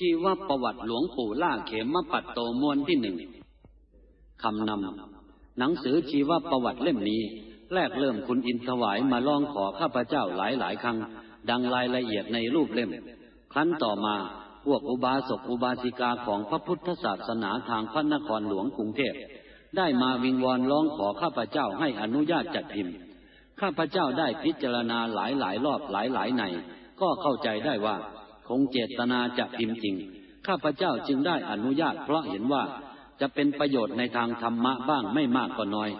ชีวประวัติหลวงปู่ล่าเขมมปัตโตมวนที่หนึ่งคำนำหนังสือชีวประวัติเล่มนี้ แรกเริ่มคุณอินถวายมาลองขอข้าพเจ้าหลายหลายครั้ง ดังรายละเอียดในรูปเล่ม ครั้นต่อมาพวกอุบาสกอุบาสิกาของพระพุทธศาสนาทางพระนครหลวงกรุงเทพได้มาวิงวอนร้องขอข้าพเจ้าให้อนุญาตจัดพิมพ์ ข้าพเจ้าได้พิจารณาหลายหลายรอบหลายหลายใน ก็เข้าใจได้ว่า คงเจตนาจะพิมพ์จริง ข้าพเจ้าจึงได้อนุญาตเพราะเห็นว่าจะเป็นประโยชน์ในทางธรรมะบ้างไม่มากก็น้อย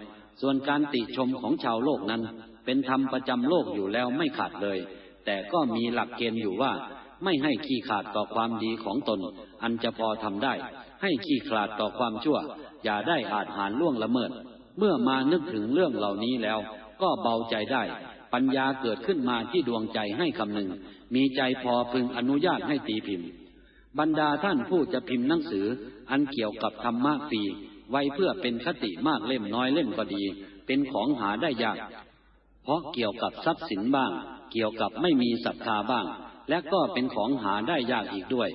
ส่วนการติชมของชาวโลกนั้น เป็นธรรมประจำโลกอยู่แล้วไม่ขาดเลย แต่ก็มีหลักเกณฑ์อยู่ว่าไม่ให้ขี้ขาดต่อความดีของตน อันจะพอทำได้ ให้ขี้ขาดต่อความชั่ว อย่าได้อาจหารล่วงละเมิด เมื่อมานึกถึงเรื่องเหล่านี้แล้ว ก็เบาใจได้ ปัญญาเกิดขึ้นมาที่ดวงใจให้คำหนึ่ง มีใจพอพึงอนุญาตให้ตีพิมพ์ บรรดาท่านผู้จะพิมพ์หนังสือ อันเกี่ยวกับธรรมะฟรีไว้เพื่อเป็นคติมากเล่มน้อยเล่มก็ดี เป็นของหาได้ยาก เพราะเกี่ยวกับทรัพย์สินบ้าง เกี่ยวกับไม่มีศรัทธาบ้าง และก็เป็นของหาได้ยากอีกด้วย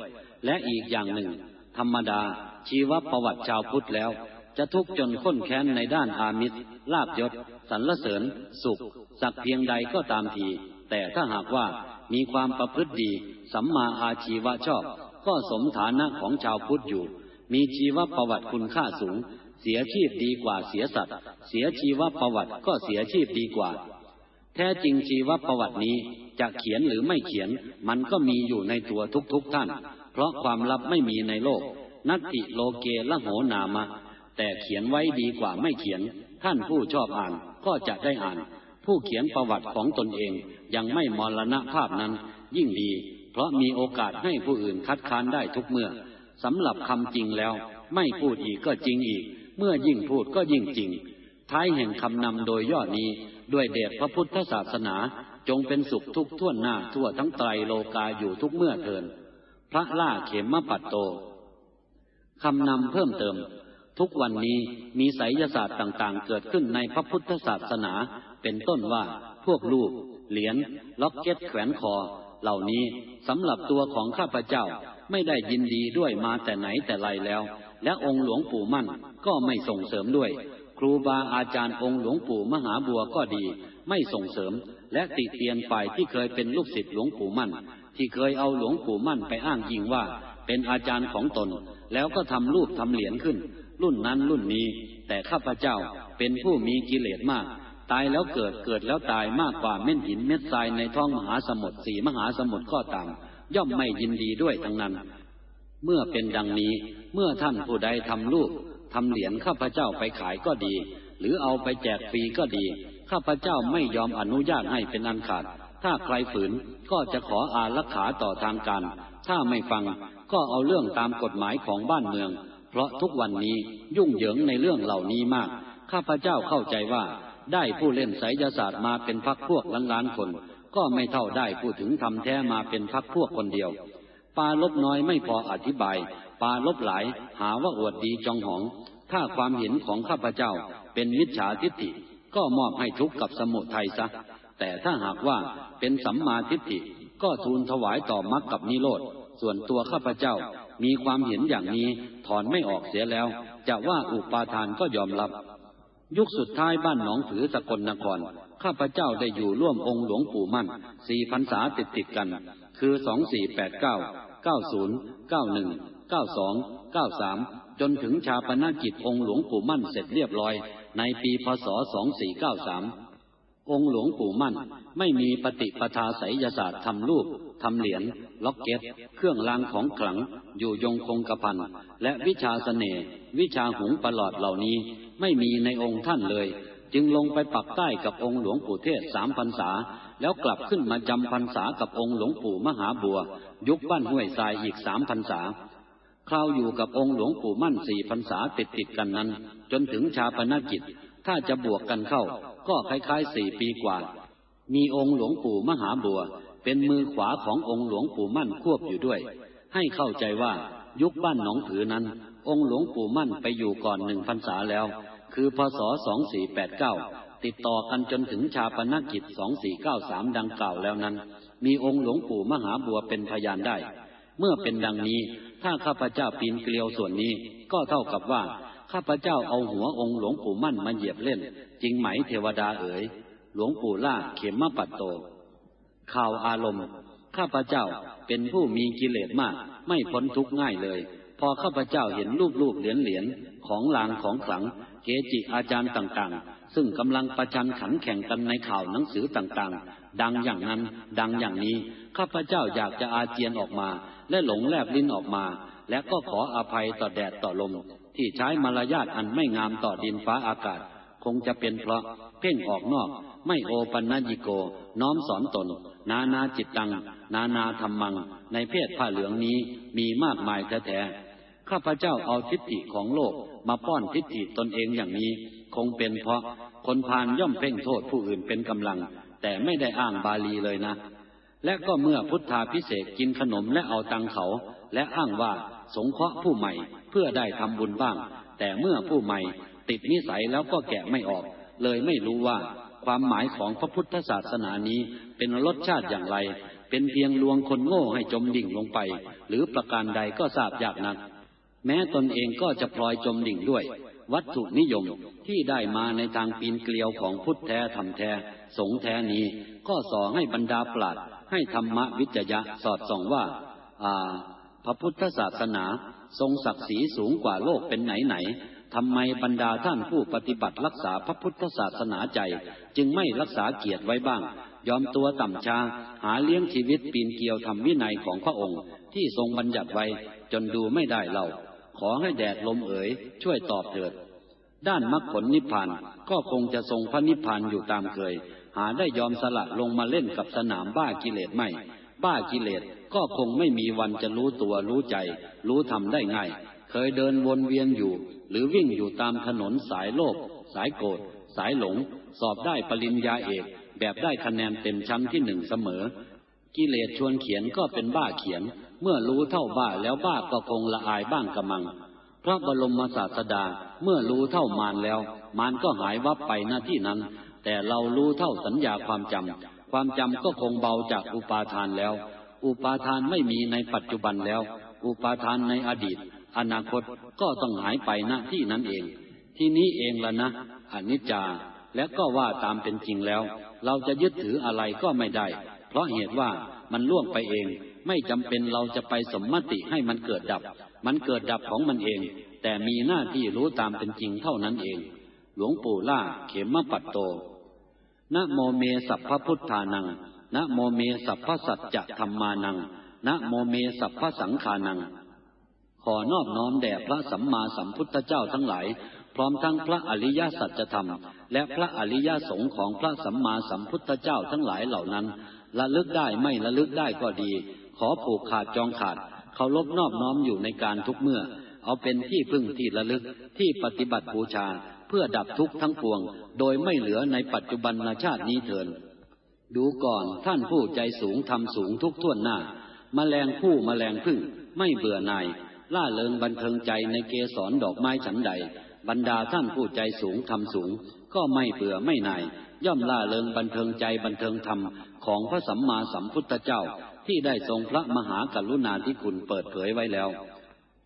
และอีกอย่างหนึ่ง ธรรมดา ชีวประวัติชาวพุทธแล้ว จะทุกข์จนข้นแค้นในด้านอามิตรลาบยศสรรเสริญ สุข สักเพียงใดก็ตามที แต่ถ้าหากว่า มีความประพฤติดี สัมมาอาชีวะชอบ ก็สมฐานะของชาวพุทธอยู่ มีชีวประวัติคุณค่าสูง เสียชีพดีกว่าเสียสัตว์ เสียชีวประวัติก็เสียชีพดีกว่า แท้จริงชีวประวัตินี้จะเขียนหรือไม่เขียน มันก็มีอยู่ในตัวทุกๆทท่าน เพราะความลับไม่มีในโลก นัตติโลเกละโหนามะ แต่เขียนไว้ดีกว่าไม่เขียน ท่านผู้ชอบอ่านก็จะได้อ่าน ผู้เขียนประวัติของตนเองยังไม่มรณภาพนั้น ยิ่งดี เพราะมีโอกาสให้ผู้อื่นคัดค้านได้ทุกเมื่อสำหรับคำจริงแล้ว ไม่พูดอีกก็จริงอีก เมื่อยิ่งพูดก็ยิ่งจริง ท้ายแห่งคำนำโดยย่อนี้ ด้วยเดชพระพุทธศาสนา จงเป็นสุขทุกท่วนหน้าทั่วทั้งไตรโลกาอยู่ทุกเมื่อเทิน พระล่าเขมมปัตโตคำนำเพิ่มเติม ทุกวันนี้มีไสยศาสตร์ต่างๆ เกิดขึ้นในพระพุทธศาสนา เป็นต้นว่าพวกลูก เหรียญล็อกเก็ตแขวนคอ เหล่านี้สำหรับตัวของข้าพเจ้าไม่ได้ยินดีด้วยมาแต่ไหนแต่ไรแล้ว และองค์หลวงปู่มั่นก็ไม่ส่งเสริมด้วย ครูบาอาจารย์องค์หลวงปู่มหาบัวก็ดี ไม่ส่งเสริม และติเตียนฝ่ายที่เคยเป็นลูกศิษย์หลวงปู่มั่น ที่เคยเอาหลวงปู่มั่นไปอ้างยิงว่า เป็นอาจารย์ของตน แล้วก็ทำรูปทำเหรียญขึ้น รุ่นนั้นรุ่นนี้ แต่ข้าพเจ้าเป็นผู้มีกิเลสมาก ตายแล้วเกิดเกิดแล้วตายมากกว่าเม็ดหินเม็ดทรายในท้องมหาสมุทรสีมหาสมุทรก็ตาม ย่อมไม่ยินดีด้วยทั้งนั้น เมื่อเป็นดังนี้ เมื่อท่านผู้ใดทำรูปทำเหรียญข้าพเจ้าไปขายก็ดี หรือเอาไปแจกฟรีก็ดี ข้าพเจ้าไม่ยอมอนุญาตให้เป็นอันขาด ถ้าใครฝืนก็จะขออารักขาต่อทางการ ถ้าไม่ฟังก็เอาเรื่องตามกฎหมายของบ้านเมือง เพราะทุกวันนี้ยุ่งเหยิงในเรื่องเหล่านี้มาก ข้าพเจ้าเข้าใจว่า ได้ผู้เล่นไสยศาสตร์มาเป็นพักพวกล้านล้านคน ก็ไม่เท่าได้ผู้ถึงทำแท้มาเป็นพักพวกคนเดียว ปาลบน้อยไม่พออธิบาย ปาลบหลายหาว่าอวดดีจองหอง ถ้าความเห็นของข้าพเจ้าเป็นมิจฉาทิฏฐิ ก็มอบให้ทุกข์กับสมุทัยซะ แต่ถ้าหากว่าเป็นสัมมาทิฏฐิ ก็ทูลถวายต่อมรรคกับนิโรธ ส่วนตัวข้าพเจ้ามีความเห็นอย่างนี้ถอนไม่ออกเสียแล้ว จะว่าอุปาทานก็ยอมรับ ยุคสุดท้ายบ้านหนองผือสกลนคร ข้าพเจ้าได้อยู่ร่วมองค์หลวงปู่มั่นสี่พรรษาติดติดกัน คือสองสี่แปดเก้าเก้าศูนย์เก้าหนึ่งเก้าสองเก้าสามจนถึงชาปนกิจองค์หลวงปู่มั่นเสร็จเรียบร้อย ในปีพศ2493องค์หลวงปู่มั่นไม่มีปฏิปทาไสยศาสตร์ทำรูป ทำเหรียญล็อกเก็ต เครื่องรางของขลัง อยู่ยงคงกระพัน และวิชาสเสน่ห์วิชาหุงประหลอดเหล่านี้ไม่มีในองค์ท่านเลย จึงลงไปปักใต้กับองค์หลวงปู่เทศสามพรรษา แล้วกลับขึ้นมาจำพรรษากับองค์หลวงปู่มหาบัว ยุคบ้านห้วยทรายอีกสามพรรษาคราวอยู่กับองค์หลวงปู่มั่นสี่พรรษาติดติดกันนั้น จนถึงชาปนกิจ ถ้าจะบวกกันเข้า ก็คล้ายๆสี่ปีกว่า มีองค์หลวงปู่มหาบัว เป็นมือขวาขององค์หลวงปู่มั่นควบอยู่ด้วย ให้เข้าใจว่ายุคบ้านหนองผือนั้น องค์หลวงปู่มั่นไปอยู่ก่อนหนึ่งพรรษาแล้ว คือพศสองสี่แปดเก้าติดต่อกันจนถึงชาปนกิจสองสี่เก้าสามดังกล่าวแล้วนั้น มีองค์หลวงปู่มหาบัวเป็นพยานได้ เมื่อเป็นดังนี้ ถ้าข้าพเจ้าปีนเกลียวส่วนนี้ ก็เท่ากับว่าข้าพเจ้าเอาหัวองค์หลวงปู่มั่นมาเหยียบเล่น จริงไหมเทวดาเอ๋ย หลวงปู่ล่าเขมมะปัตโต ข่าวอารมณ์ ข้าพเจ้าเป็นผู้มีกิเลสมาก ไม่พ้นทุกข์ง่ายเลย พอข้าพเจ้าเห็นรูปรูปเหรียญเหรียญของลางของขลัง เกจิอาจารย์ต่างๆ ซึ่งกำลังประชันขันแข่งกันในข่าวหนังสือต่างๆ ดังอย่างนั้น ดังอย่างนี้ ข้าพเจ้าอยากจะอาเจียนออกมา และหลงแลบลิ้นออกมา และก็ขออภัยต่อแดดต่อลม ที่ใช้มารยาทอันไม่งามต่อดินฟ้าอากาศ คงจะเป็นเพราะเพ่งออกนอก ไม่โอปัญญิโก น้อมสอนตน นานาจิตตัง นานาธรรมัง ในเพศผ้าเหลืองนี้มีมากมายแท้ๆข้าพเจ้าเอาทิฏฐิของโลกมาป้อนทิฏฐิตนเองอย่างนี้ คงเป็นเพราะคนพาลย่อมเพ่งโทษผู้อื่นเป็นกำลัง แต่ไม่ได้อ้างบาลีเลยนะ และก็เมื่อพุทธาพิเศษกินขนมและเอาตังเขา และอ้างว่าสงเคราะห์ผู้ใหม่เพื่อได้ทำบุญบ้าง แต่เมื่อผู้ใหม่ติดนิสัยแล้วก็แกะไม่ออก เลยไม่รู้ว่า ความหมายของพระพุทธศาสนานี้เป็นรสชาติอย่างไร เป็นเพียงลวงคนโง่ให้จมดิ่งลงไป หรือประการใดก็ทราบยากนัก แม้ตนเองก็จะพลอยจมดิ่งด้วย วัตถุนิยมที่ได้มาในทางปีนเกลียวของพุทธแท้ธรรมแท้ สงแท้นี้ ก็สอให้บรรดาปราดให้ธรรมวิจยะสอดส่องว่า อ่า พระพุทธศาสนาทรงศักดิ์ศรีสูงกว่าโลกเป็นไหนไหน ทำไมบรรดาท่านผู้ปฏิบัติรักษาพระพุทธศาสนาใจ จึงไม่รักษาเกียรติไว้บ้าง ยอมตัวต่ำชา หาเลี้ยงชีวิตปีนเกลียวทำวินัยของพระองค์ ที่ทรงบัญญัติไว้ จนดูไม่ได้เล่าขอให้แดดลมเอ๋ยช่วยตอบเถิด ด้านมรรคผลนิพพานก็คงจะทรงพระนิพพานอยู่ตามเคย หาได้ยอมสละลงมาเล่นกับสนามบ้ากิเลสไม่ บ้ากิเลสก็คงไม่มีวันจะรู้ตัวรู้ใจ รู้ทำได้ง่าย เคยเดินวนเวียนอยู่ หรือวิ่งอยู่ตามถนนสายโลภสายโกรธสายหลง สอบได้ปริญญาเอก แบบได้คะแนนเต็มชั้นที่หนึ่งเสมอ กิเลสชวนเขียนก็เป็นบ้าเขียน เมื่อรู้เท่าบ้าแล้วบ้าก็คงละอายบ้างกระมัง พระบรมศาสดาเมื่อรู้เท่ามารแล้ว มารก็หายวับไปหน้าที่นั้น แต่เรารู้เท่าสัญญาความจำความจำก็คงเบาจากอุปาทานแล้ว อุปาทานไม่มีในปัจจุบันแล้ว อุปาทานในอดีต อนาคตก็ต้องหายไปณที่นั้นเอง ที่นี้เองละนะอนิจจา และก็ว่าตามเป็นจริงแล้ว เราจะยึดถืออะไรก็ไม่ได้ เพราะเหตุว่ามันล่วงไปเอง ไม่จำเป็นเราจะไปสมมติให้มันเกิดดับ มันเกิดดับของมันเอง แต่มีหน้าที่รู้ตามเป็นจริงเท่านั้นเอง หลวงปู่หล้าเขมปัตโตนะโมเมสัพพะพุทธานังนะโมเมสัพพะสัจจะธัมมานังนะโมเมสัพพะสังฆานัง ขอนอบน้อมแด่พระสัมมาสัมพุทธเจ้าทั้งหลาย พร้อมทั้งพระอริยสัจธรรม และพระอริยสงฆ์ของพระสัมมาสัมพุทธเจ้าทั้งหลายเหล่านั้นระลึกได้ไม่ระลึกได้ก็ดี ขอผูกขาดจองขาดเคารพนอบน้อมอยู่ในกาลทุกเมื่อ เอาเป็นที่พึ่งที่ระลึกที่ปฏิบัติบูชาเพื่อดับทุกข์ทั้งปวง โดยไม่เหลือในปัจจุบันชาตินี้เถินดูก่อนท่านผู้ใจสูงทำสูงทุกท่วนหน้าแมลงผู้แมลงพึ่งไม่เบื่อหน่าย ล่าเริงบันเทิงใจในเกสรดอกไม้ฉันใด บรรดาท่านผู้ใจสูงทำสูง ก็ไม่เบื่อไม่หน่าย ย่อมล่าเริงบันเทิงใจบันเทิงธรรมของพระสัมมาสัมพุทธเจ้าที่ได้ทรงพระมหากรุณาธิคุณเปิดเผยไว้แล้ว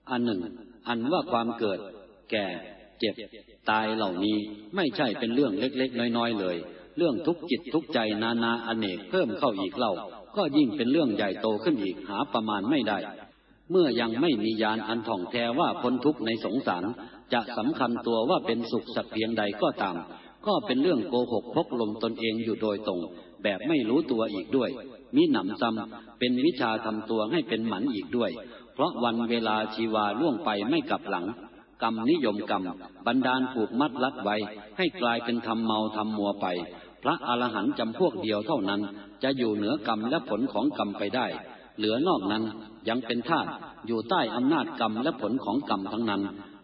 อันหนึ่ง อันว่าความเกิด แก่ เจ็บ ตายเหล่านี้ไม่ใช่เป็นเรื่องเล็กๆ น้อยๆ เลย เรื่องทุกจิตทุกใจนานาอเนกเพิ่มเข้าอีกเล่า ก็ยิ่งเป็นเรื่องใหญ่โตขึ้นอีกหาประมาณไม่ได้ เมื่อยังไม่มียานอันท่องแท้ว่าพ้นทุกข์ในสงสาร จะสำคัญตัวว่าเป็นสุขสักเพียงใดก็ตาม ก็เป็นเรื่องโกหกพกลมตนเองอยู่โดยตรง แบบไม่รู้ตัวอีกด้วยมีหนำซ้ำเป็นวิชาทำตัวให้เป็นหมันอีกด้วย เพราะวันเวลาชีวาล่วงไปไม่กลับหลัง กรรมนิยมกรรมบันดาลผูกมัดลัดไว้ ให้กลายเป็นทำเมาทำมัวไป พระอรหันต์จำพวกเดียวเท่านั้น จะอยู่เหนือกรรมและผลของกรรมไปได้ เหลือนอกนั้นยังเป็นทาสอยู่ใต้อำนาจกรรมและผลของกรรมทั้งนั้น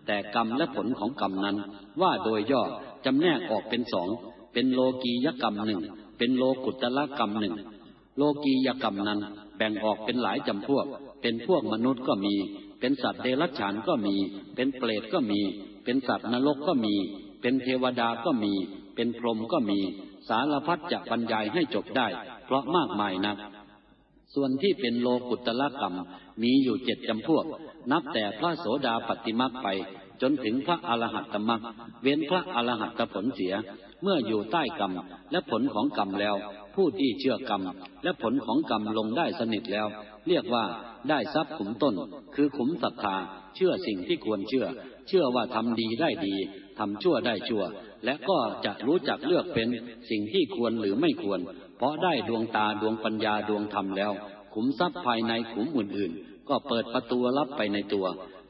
แต่กรรมและผลของกรรมนั้น ว่าโดยย่อจำแนกออกเป็นสอง เป็นโลกียกรรมหนึ่ง เป็นโลกุตละกรรมหนึ่ง โลกียกรรมนั้นแบ่งออกเป็นหลายจำพวก เป็นพวกมนุษย์ก็มี เป็นสัตว์เดรัจฉานก็มี เป็นเปรตก็มี เป็นสัตว์นรกก็มี เป็นเทวดาก็มี เป็นพรหมก็มี สารพัดจะบรรยายให้จบได้ เพราะมากมายนัก ส่วนที่เป็นโลกุตละกรรมมีอยู่เจ็ดจำพวก นับแต่พระโสดาปฏิมักไป จนถึงพระอรหัตตมักเว้นพระอรหัตตผลเสีย เมื่ออยู่ใต้กรรมและผลของกรรมแล้ว ผู้ที่เชื่อกรรมและผลของกรรมลงได้สนิทแล้ว เรียกว่าได้ทรัพย์ขุมต้น คือขุมศรัทธา เชื่อสิ่งที่ควรเชื่อ เชื่อว่าทำดีได้ดีทำชั่วได้ชั่ว และก็จะรู้จักเลือกเป็นสิ่งที่ควรหรือไม่ควร เพราะได้ดวงตาดวงปัญญาดวงธรรมแล้ว ขุมทรัพย์ภายในขุมอื่นๆ ก็เปิดประตูรับไปในตัว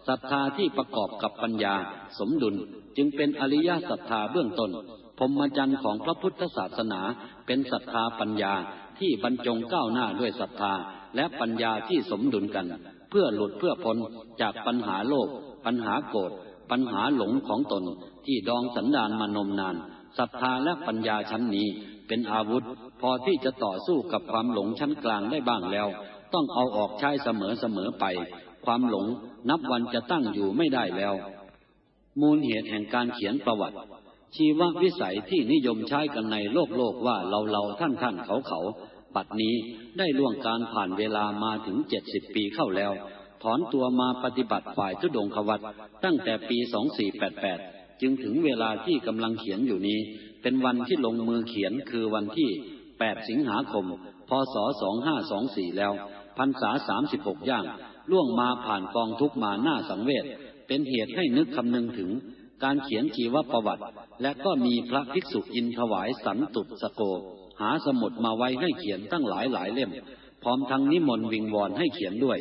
ศรัทธาที่ประกอบกับปัญญาสมดุลจึงเป็นอริยศรัทธาเบื้องต้นพรมจรรย์ของพระพุทธศาสนาเป็นศรัทธาปัญญาที่บรรจงก้าวหน้าด้วยศรัทธาและปัญญาที่สมดุลกัน เพื่อหลุดเพื่อพ้นจากปัญหาโลก ปัญหาโกรธปัญหาหลงของตนที่ดองสันดานมานมนานศรัทธาและปัญญาชั้นนี้เป็นอาวุธ พอที่จะต่อสู้กับความหลงชั้นกลางได้บ้างแล้ว ต้องเอาออกใช้เสมอเสมอไป ความหลงนับวันจะตั้งอยู่ไม่ได้แล้ว มูลเหตุแห่งการเขียนประวัติ ชีววิสัยที่นิยมใช้กันในโลกโลกว่าเราเราท่านท่านเขาเขาปัดนี้ได้ล่วงการผ่านเวลามาถึงเจ็ดสิบปีเข้าแล้ว ถอนตัวมาปฏิบัติฝ่ายทุดงควัตตั้งแต่ปีสองสี่แปดแปดจึงถึงเวลาที่กำลังเขียนอยู่นี้ เป็นวันที่ลงมือเขียนคือวันที่ แปดสิงหาคม พศสองห้าสองสี่แล้ว พรรษาสามสิบหกย่าง ล่วงมาผ่านกองทุกมาหน้าสังเวช เป็นเหตุให้นึกคำนึงถึง การเขียนชีวประวัติ และก็มีพระภิกษุอินถวายสันตุสโก หาสมุดมาไว้ให้เขียนตั้งหลายหลายเล่ม พร้อมทั้งนิมนต์วิงวอนให้เขียนด้วย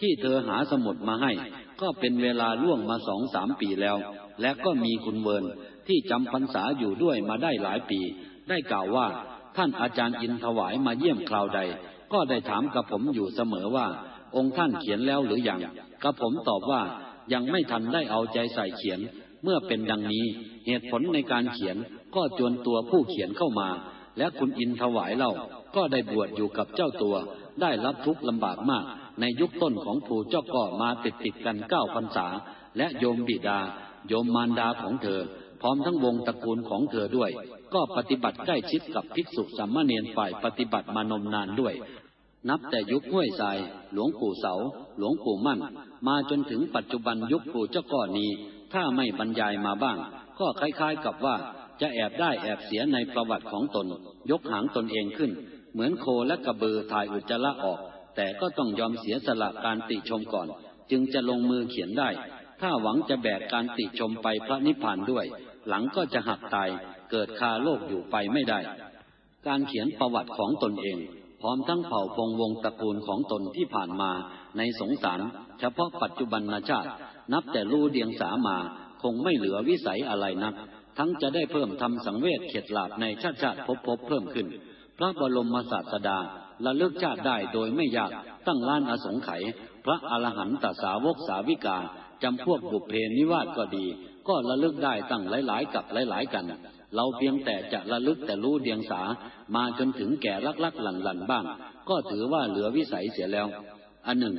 ที่เธอหาสมุดมาให้ ก็เป็นเวลาล่วงมาสองสามปีแล้ว และก็มีคุณเวิร์นที่จำพรรษาอยู่ด้วยมาได้หลายปี ได้กล่าวว่า ท่านอาจารย์อินถวายมาเยี่ยมคราวใด ก็ได้ถามกับผมอยู่เสมอว่า องค์ท่านเขียนแล้วหรืออยังกับผมตอบว่ายังไม่ทันได้เอาใจใส่เขียน เมื่อเป็นดังนี้ เหตุผลในการเขียนก็จวนตัวผู้เขียนเข้ามา และคุณอินถวายเล่าก็ได้บวชอยู่กับเจ้าตัว ได้รับทุกข์ลำบากมาก ในยุคต้นของผู้เจ้าก็มาติดติดกันเก้าพรรษา และโยมบิดา โยมมารดาของเธอ พร้อมทั้งวงตระกูลของเธอด้วย ก็ปฏิบัติใกล้ชิดกับภิกษุสัมมาเนียนฝ่ายปฏิบัติมานมนานด้วย นับแต่ยุคห้วยทราย หลวงปู่เสา หลวงปู่มั่น มาจนถึงปัจจุบันยุคปู่เจ้าก่อนี้ ถ้าไม่บรรยายมาบ้าง ก็คล้ายๆกับว่าจะแอบได้แอบเสียในประวัติของตน ยกหางตนเองขึ้น เหมือนโคและกระบือถ่ายอุจจาระออก แต่ก็ต้องยอมเสียสละการติชมก่อน จึงจะลงมือเขียนได้ ถ้าหวังจะแบกการติชมไปพระนิพพานด้วย หลังก็จะหักตาย เกิดคาโลกอยู่ไปไม่ได้ การเขียนประวัติของตนเอง พร้อมทั้งเผ่าพงวงตระกูลของตนที่ผ่านมาในสงสาร เฉพาะปัจจุบันชาติ นับแต่รู้เดียงสามาคงไม่เหลือวิสัยอะไรนัก ทั้งจะได้เพิ่มทำสังเวชเข็ดหลาบในชาติชาติพบพบเพิ่มขึ้น พระบรมศาสดาละเลิกชาติได้โดยไม่ยากตั้งล้านอสงไขยพระอรหันตสาวกสาวิกาจำพวกบุพเพนิวาสก็ดี ก็ระเลึกได้ตั้งหลายๆ กับหลาย ๆ กัน เราเพียงแต่จะระลึกแต่รู้เดียงสา มาจนถึงแก่ลักลักหลันหลันบ้าง ก็ถือว่าเหลือวิสัยเสียแล้ว อันหนึ่ง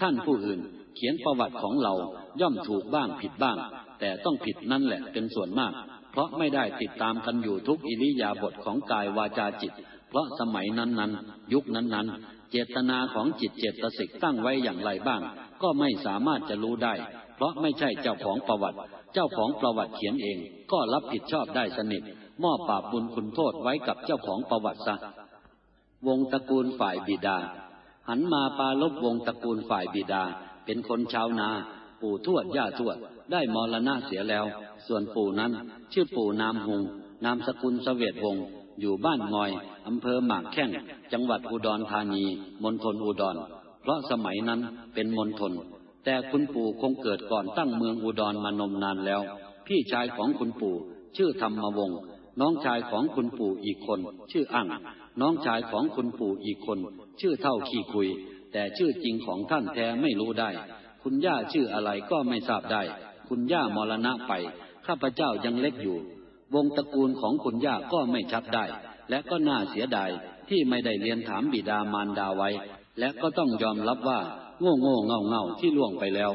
ท่านผู้อื่นเขียนประวัติของเราย่อมถูกบ้างผิดบ้าง แต่ต้องผิดนั่นแหละเป็นส่วนมาก เพราะไม่ได้ติดตามกันอยู่ทุกอิริยาบถของกายวาจาจิต เพราะสมัยนั้นๆ ยุคนั้นๆ เจตนาของจิตเจตสิกตั้งไว้อย่างไรบ้าง ก็ไม่สามารถจะรู้ได้ เพราะไม่ใช่เจ้าของประวัติ เจ้าของประวัติเขียนเอง ก็รับผิดชอบได้สนิทมอบบาปบุญคุณโทษไว้กับเจ้าของประวัติซะ วงตระกูลฝ่ายบิดา หันมาปาลบวงตระกูลฝ่ายบิดา เป็นคนชาวนา ปู่ทวดย่าทวด ได้มรณะเสียแล้ว ส่วนปู่นั้น ชื่อปู่นามหง นามสกุลสเวตวง อยู่บ้านงอย อำเภอหมากแข้ง จังหวัดอุดรธานี มณฑลอุดร เพราะสมัยนั้นเป็นมณฑล แต่คุณปู่คงเกิดก่อนตั้งเมืองอุดรมานมนานแล้ว พี่ชายของคุณปู่ชื่อธรรมวงศ์น้องชายของคุณปู่อีกคน ชื่ออั่งน้องชายของคุณปู่อีกคน ชื่อเท่าขี้คุย แต่ชื่อจริงของท่านแท้ไม่รู้ได้ คุณย่าชื่ออะไรก็ไม่ทราบได้ คุณย่ามรณะไป ข้าพเจ้ายังเล็กอยู่ วงตระกูลของคุณย่าก็ไม่ชัดได้ และก็น่าเสียดายที่ไม่ได้เรียนถามบิดามารดาไว้ และก็ต้องยอมรับว่า โง่โง่เงาเงาที่ล่วงไปแล้ว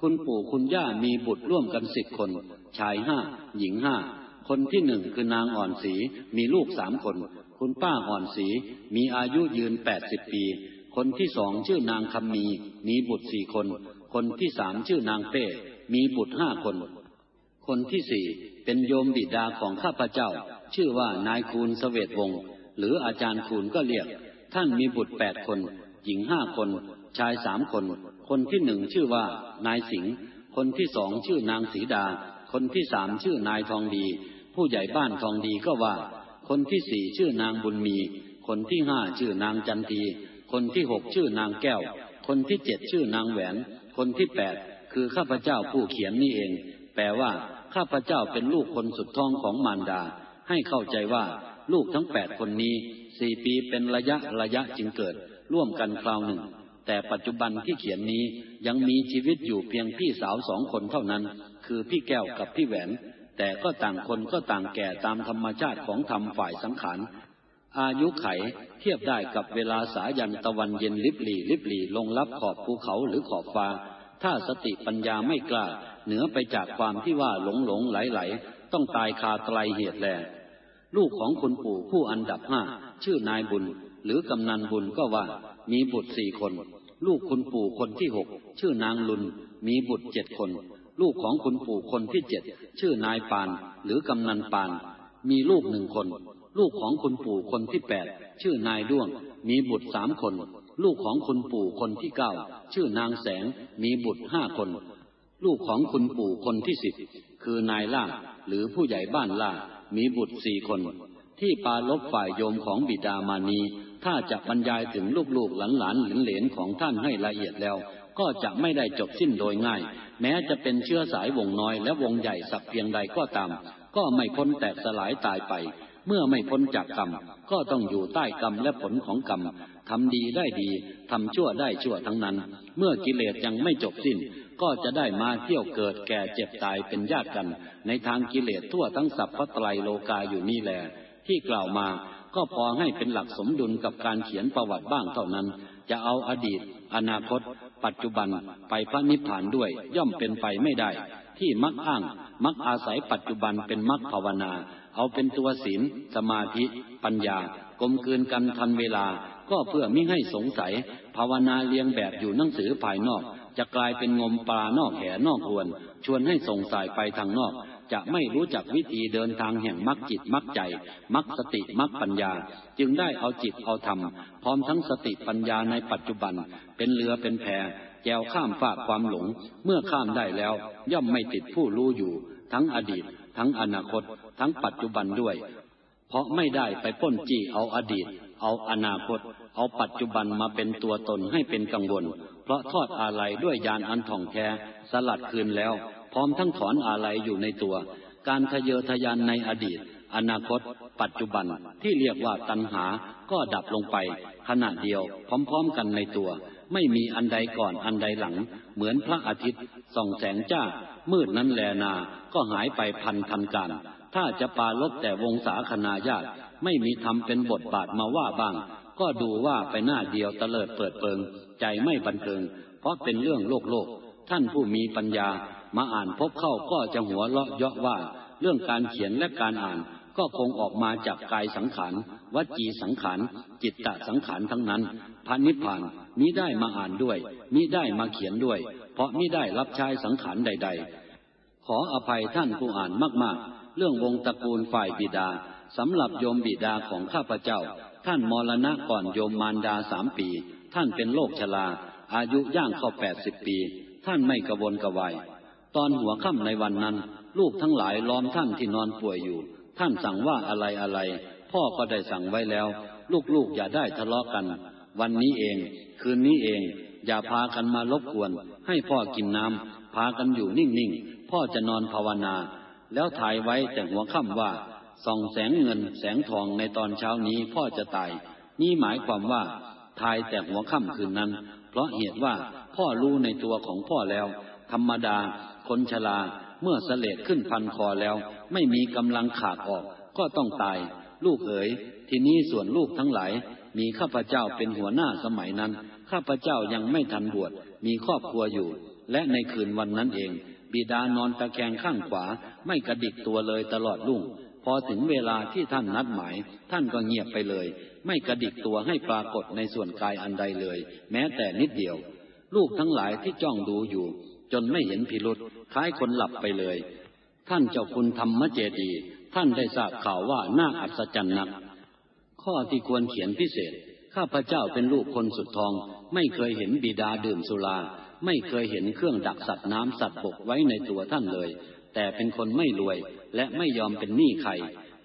คุณปู่คุณย่ามีบุตรร่วมกันสิบคน ชายห้าหญิงห้าคนที่หนึ่งคือนางอ่อนสีมีลูกสามคน คุณป้าอ่อนสีมีอายุยืนแปดสิบปีคคนที่สองชื่อนางคำมี มีบุตรสี่คน คนที่สามชื่อนางเป้ มีบุตรห้าคน คนที่สี่เป็นโยมบิดาของข้าพเจ้า ชื่อว่านายคูณเสวตวงศ์หรืออาจารย์คูณก็เรียก ท่านมีบุตรแปดคน หญิงห้าคน ชายสามคน คนที่หนึ่งชื่อว่านายสิงห์คนที่สองชื่อนางสีดา คนที่สามชื่อนายทองดี ผู้ใหญ่บ้านทองดีก็ว่า คนที่สี่ชื่อนางบุญมี คนที่ห้าชื่อนางจันที คนที่หกชื่อนางแก้ว คนที่เจ็ดชื่อนางแหวน คนที่แปดคือข้าพเจ้าผู้เขียนนี่เอง แปลว่า ข้าพเจ้าเป็นลูกคนสุดท้องของมารดา ให้เข้าใจว่า ลูกทั้งแปดคนนี้สี่ปีเป็นระยะระยะจึงเกิด ร่วมกันคราวหนึ่ง แต่ปัจจุบันที่เขียนนี้ยังมีชีวิตอยู่เพียงพี่สาวสองคนเท่านั้น คือพี่แก้วกับพี่แหวน แต่ก็ต่างคนก็ต่างแก่ตามธรรมชาติของธรรมฝ่ายสังขารอายุไขเทียบได้กับเวลาสายันตะวันเย็นลิบหลีลิบหลีลงรับขอบภูเขาหรือขอบฟ้า ถ้าสติปัญญาไม่กล้า เหนือไปจากความที่ว่าหลงหลงไหลไหล ต้องตายคาไตรเหตุแล ลูกของคุณปู่ผู้อันดับห้าชื่อนายบุญ หรือกำนันบุญก็ว่ามีบุตรสี่คน ลูกคุณปู่คนที่หกชื่อนางลุนมีบุตรเจ็ดคน ลูกของคุณปู่คนที่เจ็ดชื่อนายปาน หรือกำนันปาน มีลูกหนึ่งคน ลูกของคุณปู่คนที่แปดชื่อนายด้วง มีบุตรสามคน ลูกของคุณปู่คนที่เก้าชื่อนางแสง มีบุตรห้าคน ลูกของคุณปู่คนที่สิบคือนายล่าหรือผู้ใหญ่บ้านล่ามีบุตรสี่คน ที่ปาลบฝ่ายโยมของบิดามานี ถ้าจะบรรยายถึงลูกๆหลานๆเหลนๆของท่านให้ละเอียดแล้ว ก็จะไม่ได้จบสิ้นโดยง่าย แม้จะเป็นเชื้อสายวงน้อยและวงใหญ่สักเพียงใดก็ตาม ก็ไม่พ้นแตกสลายตายไป เมื่อไม่พ้นจากกรรม ก็ต้องอยู่ใต้กรรมและผลของกรรมทำดีได้ดีทำชั่วได้ชั่วทั้งนั้น เมื่อกิเลสยังไม่จบสิ้น ก็จะได้มาเที่ยวเกิดแก่เจ็บตายเป็นญาติกัน ในทางกิเลสทั่วทั้งสัพพะไตรโลกาอยู่นี่แหละที่กล่าวมา ก็พอให้เป็นหลักสมดุลกับการเขียนประวัติบ้างเท่านั้น จะเอาอดีต อนาคต ปัจจุบันไปพระนิพพานด้วยย่อมเป็นไปไม่ได้ ที่มักอ้าง มักอาศัยปัจจุบันเป็นมักภาวนา เอาเป็นตัวศีล สมาธิ ปัญญากลมกลืนกันทันเวลา ก็เพื่อมิให้สงสัย ภาวนาเลียงแบบอยู่หนังสือภายนอก จะกลายเป็นงมปลานอกแหนอกอวน ชวนให้ส่งสายไปทางนอก จะไม่รู้จักวิธีเดินทางแห่งมรรคจิตมรรคใจมรรคสติมรรคปัญญา จึงได้เอาจิตเอาธรรม พร้อมทั้งสติปัญญาในปัจจุบัน เป็นเรือเป็นแพแจวข้ามฝากความหลง เมื่อข้ามได้แล้ว ย่อมไม่ติดผู้รู้อยู่ ทั้งอดีต ทั้งอนาคต ทั้งปัจจุบันด้วย เพราะไม่ได้ไปป้นจี้เอาอดีต เอาอนาคต เอาปัจจุบันมาเป็นตัวตนให้เป็นกังวล เพราะทอดอาลัยด้วยยานอันท่องแท้สลัดคืนแล้ว พร้อมทั้งถอนอาลัยอยู่ในตัว การทะเยอทะยานในอดีต อนาคต ปัจจุบันที่เรียกว่าตัณหาก็ดับลงไป ขณะเดียวพร้อมๆกันในตัว ไม่มีอันใดก่อนอันใดหลัง เหมือนพระอาทิตย์ส่องแสงจ้า มืดนั้นแลนา ก็หายไปพันทันการถ้าจะปาลบแต่วงศาคณาญาติไม่มีทำเป็นบทบาทมาว่าบ้าง ก็ดูว่าไปหน้าเดียวตะเลิดเปิดเปิง ใจไม่บันเทิง เพราะเป็นเรื่องโลกโลก ท่านผู้มีปัญญามาอ่านพบเข้าก็จะหัวเราะเยาะว่า เรื่องการเขียนและการอ่านก็คงออกมาจากกายสังขารวจีสังขารจิตตสังขารทั้งนั้นพระนิพพานมิได้มาอ่านด้วยมิได้มาเขียนด้วย เพราะมิได้รับใช้สังขารใด ๆ ขออภัยท่านผู้อ่านมากๆ เรื่องวงตระกูลฝ่ายบิดาสำหรับโยมบิดาของข้าพเจ้า ท่านมรณะก่อนโยมมารดาสามปี ท่านเป็นโรคชราอายุย่างเข้าแปดสิบปี ท่านไม่กระวนกระวาย ตอนหัวค่ำในวันนั้น ลูกทั้งหลายล้อมท่านที่นอนป่วยอยู่ ท่านสั่งว่าอะไรอะไร พ่อก็ได้สั่งไว้แล้ว ลูกๆอย่าได้ทะเลาะกัน วันนี้เอง คืนนี้เอง อย่าพากันมารบกวน ให้พ่อกินน้ำพากันอยู่นิ่งๆ พ่อจะนอนภาวนา แล้วถ่ายไว้แต่หัวค่ำว่าส่องแสงเงินแสงทองในตอนเช้านี้พ่อจะตาย นี่หมายความว่าทายแต่หัวค่ำคืนนั้น เพราะเหตุว่า พ่อรู้ในตัวของพ่อแล้ว ธรรมดา คนชราเมื่อเสลดขึ้นพันคอแล้ว ไม่มีกำลังขาดออก ก็ต้องตาย ลูกเอ๋ยทีนี้ส่วนลูกทั้งหลายมีข้าพเจ้าเป็นหัวหน้าสมัยนั้น ข้าพเจ้ายังไม่ทันบวชมีครอบครัวอยู่ และในคืนวันนั้นเอง บิดานอนตะแคงข้างขวา ไม่กระดิกตัวเลยตลอดรุ่งพอถึงเวลาที่ท่านนัดหมาย ท่านก็เงียบไปเลย ไม่กระดิกตัวให้ปรากฏในส่วนกายอันใดเลย แม้แต่นิดเดียว ลูกทั้งหลายที่จ้องดูอยู่ จนไม่เห็นพิรุษคล้ายคนหลับไปเลย ท่านเจ้าคุณธรรมเจดี ท่านได้ทราบข่าวว่าน่าอัศจรรย์นัก ข้อที่ควรเขียนพิเศษ ข้าพเจ้าเป็นลูกคนสุดทอง ไม่เคยเห็นบิดาดื่มสุรา ไม่เคยเห็นเครื่องดักสัตว์น้ำสัตว์บกไว้ในตัวท่านเลย แต่เป็นคนไม่รวย และไม่ยอมเป็นหนี้ใคร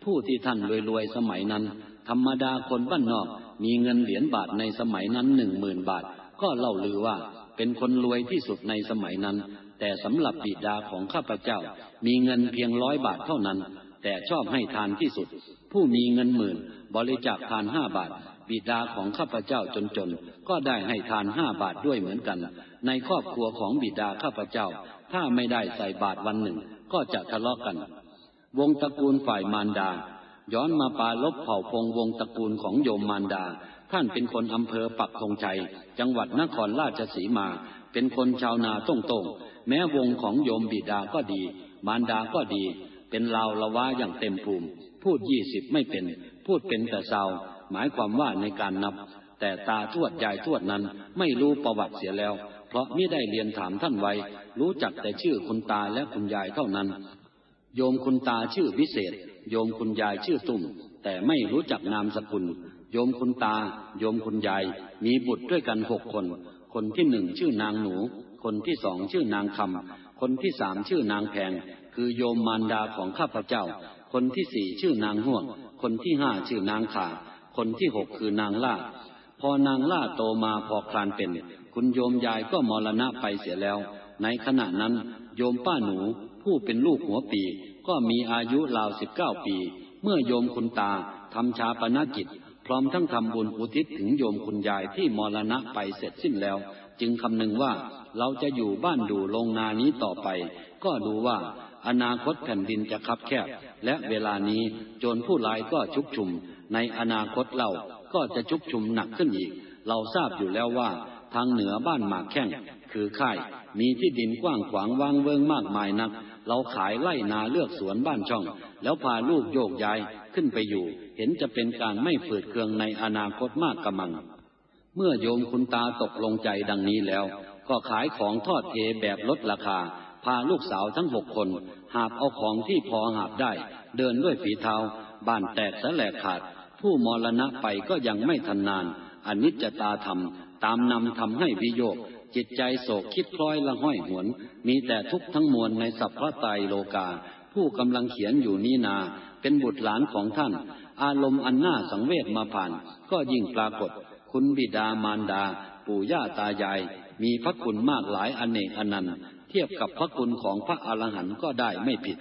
ผู้ที่ท่านรวยๆสมัยนั้น ธรรมดาคนบ้านนอกมีเงินเหรียญบาทในสมัยนั้นหนึ่งหมื่นบาท ก็เล่าลือว่า เป็นคนรวยที่สุดในสมัยนั้น แต่สำหรับบิดาของข้าพเจ้า มีเงินเพียงร้อยบาทเท่านั้น แต่ชอบให้ทานที่สุด ผู้มีเงินหมื่น บริจาคทานห้าบาท บิดาของข้าพเจ้าจนๆ ก็ได้ให้ทานห้าบาทด้วยเหมือนกัน ในครอบครัวของบิดาข้าพเจ้า ถ้าไม่ได้ใส่บาทวันหนึ่ง ก็จะทะเลาะกกัน วงตระกูลฝ่ายมารดาย้อนมาปาลบเผ่าพงวงตระกูลของโยมมารดาท่านเป็นคนอำเภอปักธงชัย จังหวัดนครราชสีมา เป็นคนชาวนาต้งตงแม้วงของโยมบิดาก็ดี มารดาก็ดี เป็นลาวละวะอย่างเต็มภูมิ พูดยี่สิบไม่เป็น พูดเป็นแต่เศร้าหมายความว่าในการนับ แต่ตาทวดยายทวดนั้นไม่รู้ประวัติเสียแล้ว เพราะไม่ได้เรียนถามท่านไว้ รู้จักแต่ชื่อคุณตาและคุณยายเท่านั้น โยมคุณตาชื่อวิเศษ โยมคุณยายชื่อตุ่มแต่ไม่รู้จักนามสกุล โยมคุณตา โยมคุณยาย มีบุตรด้วยกันหกคน คนที่หนึ่งชื่อนางหนู คนที่สองชื่อนางคำ คนที่สามชื่อนางแพง คือโยมมารดาของข้าพเจ้า คนที่สี่ชื่อนางห่วง คนที่ห้าชื่อนางขา คนที่หกคือนางล่า พอนางล่าโตมาพอคลานเป็น คุณโยมยายก็มรณะไปเสียแล้ว ในขณะนั้นโยมป้าหนูผู้เป็นลูกหัวปี ก็มีอายุราวสิบเก้าปี เมื่อโยมคุณตาทำชาปนกิจ พร้อมทั้งทำบุญอุทิศถึงโยมคุณยายที่มรณะไปเสร็จสิ้นแล้ว จึงคำนึงว่าเราจะอยู่บ้านดูโรงนานี้ต่อไป ก็ดูว่าอนาคตแผ่นดินจะคับแคบ และเวลานี้โจรผู้ร้ายก็ชุกชุม ในอนาคตเราก็จะชุกชุมหนักขึ้นอีก เราทราบอยู่แล้วว่า ทางเหนือบ้านหมากแข้งคือค่าย มีที่ดินกว้างขวางว่างเวิงมากมายนัก เราขายไล่นาเลือกสวนบ้านช่อง แล้วพาลูกโยกย้ายขึ้นไปอยู่ เห็นจะเป็นการไม่ฝืดเคืองในอนาคตมากกระมัง เมื่อโยมคุณตาตกลงใจดังนี้แล้ว ก็ขายของทอดเทแบบลดราคา พาลูกสาวทั้งหกคน หาบเอาของที่พอหาบได้ เดินด้วยฝีเท้า บ้านแตกสแลกขาด ผู้มรณะไปก็ยังไม่ทันนานอนิจจตาธรรม ตามนำทำให้วิโยค จิตใจโศกคิดคล้อยละห้อยหวน มีแต่ทุกข์ทั้งมวลในสัพพะไตโลกา ผู้กำลังเขียนอยู่นี้นา เป็นบุตรหลานของท่าน อารมณ์อันน่าสังเวชมาผ่าน ก็ยิ่งปรากฏ คุณบิดามารดา ปู่ย่าตายาย มีพระคุณมากหลายอเนกอนันต์เทียบกับพระคุณของพระอรหันต์ก็ได้ไม่ผิด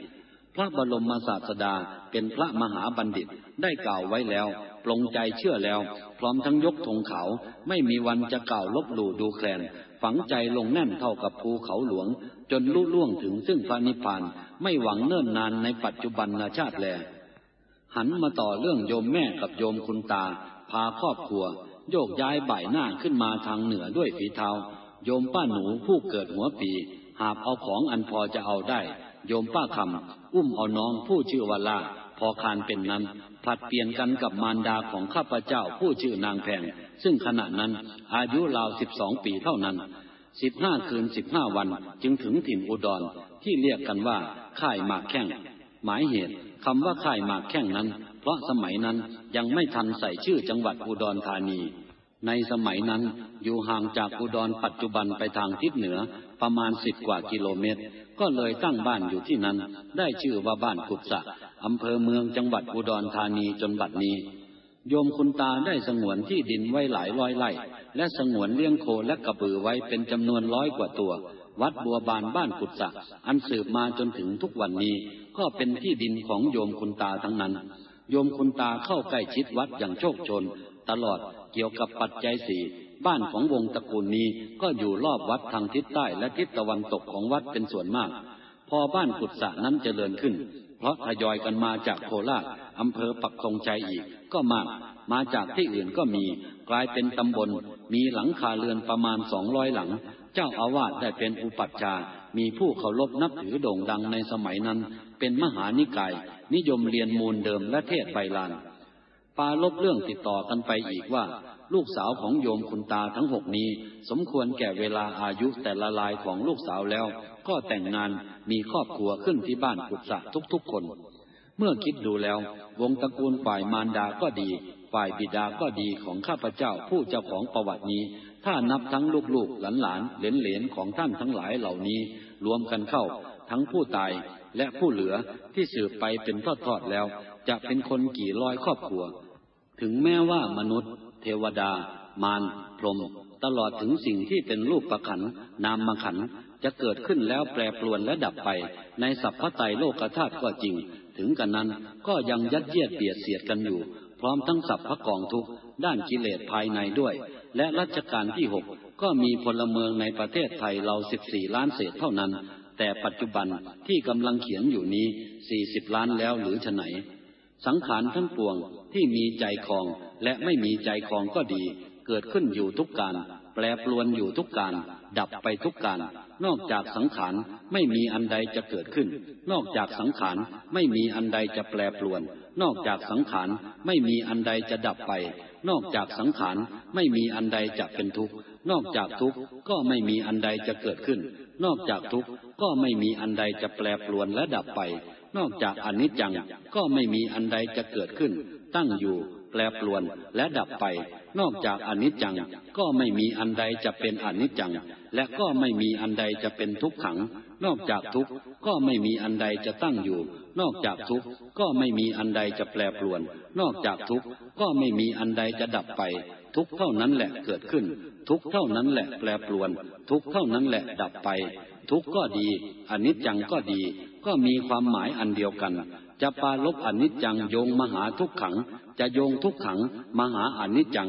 พระบรมศาสดาเป็นพระมหาบัณฑิตได้กล่าวไว้แล้วปลงใจเชื่อแล้ว พร้อมทั้งยกธงเขาไม่มีวันจะกล่าวลบหลู่ดูแคลน ฝังใจลงแน่นเท่ากับภูเขาหลวง จนลุล่วงถึงซึ่งพระนิพพาน ไม่หวังเนิ่นนานในปัจจุบันชาติแล หันมาต่อเรื่องโยมแม่กับโยมคุณตา พาครอบครัว โยกย้ายบ่ายหน้าขึ้นมาทางเหนือด้วยฝีเท้าโยมป้าหนูผู้เกิดหัวปี หาบเอาของอันพอจะเอาได้ โยมป้าคำอุ้มเอาน้องผู้ชื่อวลาพอคานเป็นนั้นผัดเปลี่ยนกันกับมารดาของข้าพเจ้าผู้ชื่อนางแพงซึ่งขณะนั้นอายุราวสิบสองปีเท่านั้นสิบห้าคืนสิบห้าวันจึงถึงถิ่นอุดรที่เรียกกันว่าค่ายหมากแข้งหมายเหตุ คำว่าค่ายหมากแข้งนั้น เพราะสมัยนั้นยังไม่ทันใส่ชื่อจังหวัดอุดรธานี ในสมัยนั้นอยู่ห่างจากอุดรปัจจุบันไปทางทิศเหนือประมาณสิบกว่ากิโลเมตร ก็เลยตั้งบ้านอยู่ที่นั้น ได้ชื่อว่าบ้านกุศะอำเภอเมืองจังหวัดอุดรธานีจนบัดนี้ โยมคุณตาได้สงวนที่ดินไว้หลายร้อยไร่ และสงวนเลี้ยงโคและกระบือไว้เป็นจำนวนร้อยกว่าตัว วัดบัวบานบ้านกุศะอันสืบมาจนถึงทุกวันนี้ ก็เป็นที่ดินของโยมคุณตาทั้งนั้น โยมคุณตาเข้าใกล้ชิดวัดอย่างโชคชน ตลอดเกี่ยวกับปัจจัยสี่บ้านของวงตระกูลนี้ก็อยู่รอบวัดทางทิศใต้และทิศตะวันตกของวัดเป็นส่วนมาก พอบ้านกุศะนั้นเจริญขึ้น เพราะทยอยกันมาจากโคราชอำเภอปักธงชัยอีกก็มาก มาจากที่อื่นก็มี กลายเป็นตำบล มีหลังคาเรือนประมาณสองร้อยหลัง เจ้าอาวาสได้เป็นอุปัชฌาย์ มีผู้เคารพนับถือโด่งดังในสมัยนั้น เป็นมหานิกาย นิยมเรียนมูลเดิมและเทศใบลานปาลบเรื่องติดต่อกันไปอีกว่า ลูกสาวของโยมคุณตาทั้งหกนี้ สมควรแก่เวลาอายุแต่ละลายของลูกสาวแล้ว ก็แต่งงานมีครอบครัวขึ้นที่บ้านกุศะทุกๆคน เมื่อคิดดูแล้ว วงตระกูลฝ่ายมารดาก็ดี ฝ่ายบิดาก็ดีของข้าพเจ้าผู้เจ้าของประวัตินี้ ถ้านับทั้งลูกๆหลานๆเหลนๆของท่านทั้งหลายเหล่านี้ รวมกันเข้า ทั้งผู้ตายและผู้เหลือที่สืบไปเป็นทอดๆแล้ว จะเป็นคนกี่ร้อยครอบครัว ถึงแม้ว่ามนุษย์ เทวดา มารพรหมตลอดถึงสิ่งที่เป็นรูปประขัน นามมาขัน จะเกิดขึ้นแล้วแปรปรวนและดับไป ในสัพพไตโลกธาตุก็จริง ถึงกันนั้นก็ยังยัดเยียดเบียดเสียดกันอยู่ พร้อมทั้งสัพพกองทุกด้านกิเลสภายในด้วย และรัชกาลที่หกก็มีพลเมืองในประเทศไทยเราสิบสี่ล้านเศษเท่านั้น แต่ปัจจุบันที่กำลังเขียนอยู่นี้สี่สิบล้านแล้วหรือฉไหนสังขารทั้งปวงที่มีใจคลองและไม่มีใจคลองก็ดี เกิดขึ้นอยู่ทุกการ แปรปรวนอยู่ทุกการ ดับไปทุกการ นอกจากสังขารไม่มีอันใดจะเกิดขึ้น นอกจากสังขารไม่มีอันใดจะแปรปรวน นอกจากสังขารไม่มีอันใดจะดับไป นอกจากสังขารไม่มีอันใดจะเป็นทุกข์ นอกจากทุกข์ก็ไม่มีอันใดจะเกิดขึ้น นอกจากทุกข์ก็ไม่มีอันใดจะแปรปรวนและดับไป นอกจากอนิจจังก็ไม่มีอันใดจะเกิดขึ้น ตั้งอยู่แปรปรวนและดับไป นอกจากอนิจจังก็ไม่มีอันใดจะเป็นอนิจจัง และก็ไม่มีอันใดจะเป็นทุกขัง นอกจากทุกข์ก็ไม่มีอันใดจะตั้งอยู่ นอกจากทุกข์ก็ไม่มีอันใดจะแปรปรวน นอกจากทุกข์ก็ไม่มีอันใดจะดับไป ทุกเท่านั้นแหละเกิดขึ้น ทุกเท่านั้นแหละแปรปรวน ทุกเท่านั้นแหละดับไป ทุกก็ดีอนิจจังก็ดี ก็มีความหมายอันเดียวกัน จะปาลบอนิจจังโยงมหาทุกขัง จะโยงทุกขังมหาอนิจจัง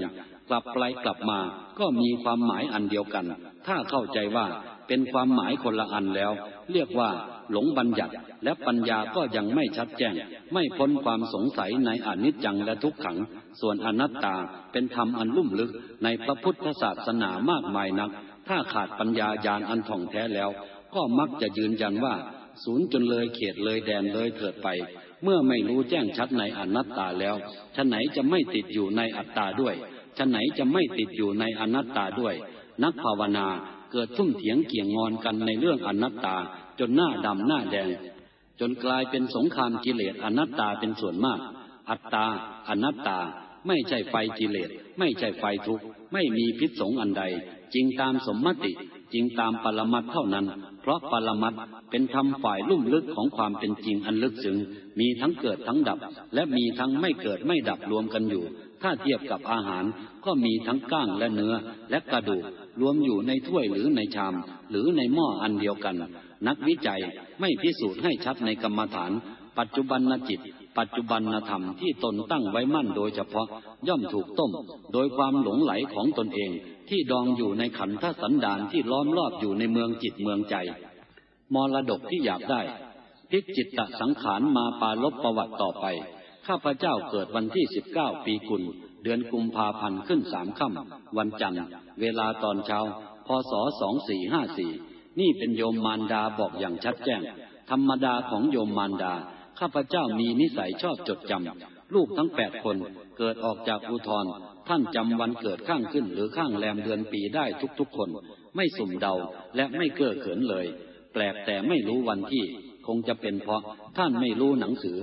กลับไปกลับมาก็มีความหมายอันเดียวกัน ถ้าเข้าใจว่าเป็นความหมายคนละอันแล้ว เรียกว่า หลงบัญญัติ และปัญญาก็ยังไม่ชัดแจ้ง ไม่พ้นความสงสัยในอนิจจังและทุกขัง ส่วนอนัตตาเป็นธรรมอันลุ่มลึกในพระพุทธศาสนามากมายนัก ถ้าขาดปัญญาญาณอันท่องแท้แล้ว ก็มักจะยืนยันว่าศูนย์จนเลยเขตเลยแดนเลยเถิดไป เมื่อไม่รู้แจ้งชัดในอนัตตาแล้วฉะไหนจะไม่ติดอยู่ในอัตตาด้วยฉะไหนจะไม่ติดอยู่ในอนัตตาด้วย นักภาวนาเกิดทุ่มเถียงเกี่ยงงอนกันในเรื่องอนัตตา จนหน้าดำหน้าแดง จนกลายเป็นสงครามกิเลสอนัตตาเป็นส่วนมาก อัตตา อนัตตา ไม่ใช่ไฟกิเลส ไม่ใช่ไฟทุกข์ ไม่มีพิษสงอันใด จริงตามสมมติ จริงตามปรมัตเท่านั้น เพราะปรมัตเป็นธรรมฝ่ายลุ่มลึกของความเป็นจริงอันลึกซึ้ง มีทั้งเกิดทั้งดับ และมีทั้งไม่เกิดไม่ดับรวมกันอยู่ ถ้าเทียบกับอาหารก็มีทั้งก้างและเนื้อและกระดูกรวมอยู่ในถ้วยหรือในชาม หรือในหม้ออันเดียวกัน นักวิจัยไม่พิสูจน์ให้ชัดในกรรมฐาน ปัจจุบันนจิต ปัจจุบันนธรรมที่ตนตั้งไว้มั่นโดยเฉพาะย่อมถูกต้ม โดยความหลงไหลของตนเอง ที่ดองอยู่ในขันธสันดานที่ล้อมรอบอยู่ในเมืองจิตเมืองใจ มรดกที่อยากได้พิกจิตตสังขารมาปาลบประวัติต่อไป ข้าพเจ้าเกิดวันที่สิบเก้าปีกุลเดือนกุมภาพันธ์ขึ้นสามค่ำวันจันทร์ เวลาตอนเช้า พศสองสี่ห้าสี่ นี่เป็นโยมมารดาบอกอย่างชัดแจ้ง ธรรมดาของโยมมารดา ข้าพเจ้ามีนิสัยชอบจดจำ ลูกทั้งแปดคนเกิดออกจากอุทรท่านจำวันเกิดข้างขึ้นหรือข้างแรมเดือนปีได้ทุกๆคน ไม่สุ่มเดาและไม่เก้อเขินเลย แปลกแต่ไม่รู้วันที่คงจะเป็นเพราะท่านไม่รู้หนังสือ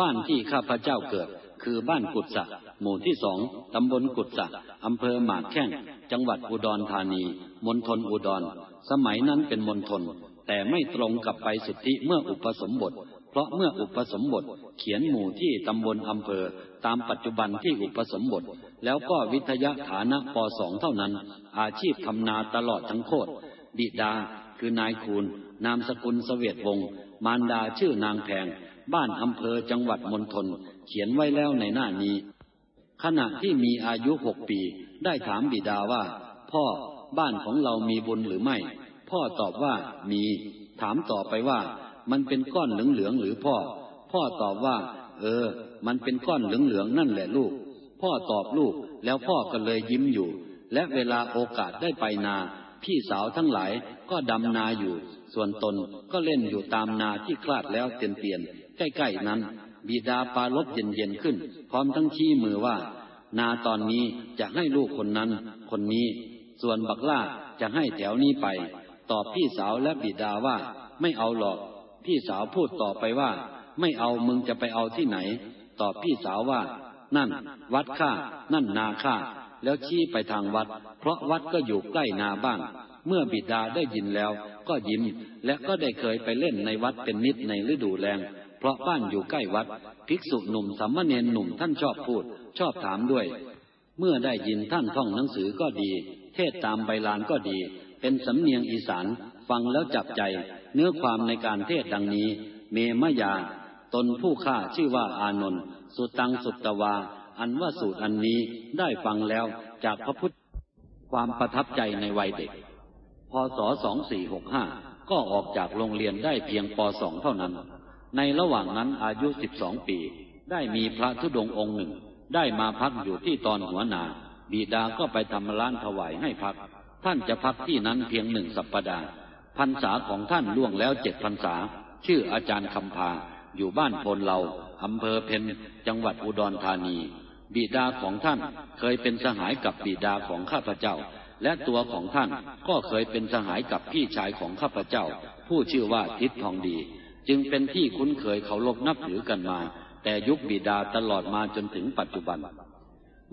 บ้านที่ข้าพเจ้าเกิด คือบ้านกุศะหมู่ที่สองตำบลกุศะอำเภอหมากแข้งจังหวัดอุดรธานีมณฑลอุดร สมัยนั้นเป็นมณฑลแต่ไม่ตรงกับไปสุทธิเมื่ออุปสมบท เพราะเมื่ออุปสมบท เขียนหมู่ที่ตำบลอำเภอ ตามปัจจุบันที่อุปสมบท แล้วก็วิทยาฐานะปสองเท่านั้น อาชีพทำนาตลอดทั้งโคตรบิดา คือนายคูณ นามสกุลเสวียดวงศ์มารดาชื่อนางแพง บ้านอำเภอจังหวัดมณฑลเขียนไว้แล้วในหน้านี้ ขณะที่มีอายุหกปี ได้ถามบิดาว่า พ่อ บ้านของเรามีบุญหรือไม่ พ่อตอบว่ามี ถามต่อไปว่า มันเป็นก้อนเหลืองๆหรือพ่อ พ่อตอบว่า เออ มันเป็นก้อนเหลืองๆนั่นแหละลูก พ่อตอบลูก แล้วพ่อก็เลยยิ้มอยู่ และเวลาโอกาสได้ไปนา พี่สาวทั้งหลายก็ดำนาอยู่ ส่วนตนก็เล่นอยู่ตามนาที่คลาดแล้วเตียนเตียนใกล้ๆนั้น บิดาปาลบเย็นๆขึ้น พร้อมทั้งชี้มือว่า นาตอนนี้จะให้ลูกคนนั้น คนนี้ ส่วนบักล่าจะให้แถวนี้ไป ตอบพี่สาวและบิดาว่า ไม่เอาหรอก พี่สาวพูดต่อไปว่า ไม่เอามึงจะไปเอาที่ไหน ตอบพี่สาวว่า นั่น วัดข้านั่นนาข้าแล้วชี้ไปทางวัด เพราะวัดก็อยู่ใกล้นาบ้าน เมื่อบิดาได้ยินแล้ว ก็ยิ้ม และก็ได้เคยไปเล่นในวัดเป็นนิดในฤดูแรงเพราะบ้านอยู่ใกล้วัด ภิกษุหนุ่มสัมมาเนนหนุ่มท่านชอบพูด ชอบถามด้วย เมื่อได้ยินท่านท่องหนังสือก็ดี เทศตามใบลานก็ดี เป็นสำเนียงอีสานฟังแล้วจับใจ เนื้อความในการเทศดังนี้ เมมยา ตนผู้ฆ่าชื่อว่าอานนท์สุตังสุตตวา อันว่าสูตรอันนี้ได้ฟังแล้วจากพระพุทธความประทับใจในวัยเด็ก พศ 2465 ก็ออกจากโรงเรียนได้เพียงป .2 เท่านั้น ในระหว่างนั้นอายุ 12 ปี ได้มีพระธุดงค์องค์หนึ่ง ได้มาพักอยู่ที่ตอนหัวนา บิดาก็ไปทำร้านถวายให้พัก ท่านจะพักที่นั้นเพียงหนึ่งสัปปดาห์พรรษาของท่านล่วงแล้วเจ็ดพรรษา ชื่ออาจารย์คำพา อยู่บ้านพลเราอำเภอเพนจังหวัดอุดรธานี บิดาของท่านเคยเป็นสหายกับบิดาของข้าพเจ้า และตัวของท่านก็เคยเป็นสหายกับพี่ชายของข้าพเจ้า ผู้ชื่อว่าทิศทองดี จึงเป็นที่คุ้นเคยเขาลบนับถือกันมา แต่ยุคบิดาตลอดมาจนถึงปัจจุบัน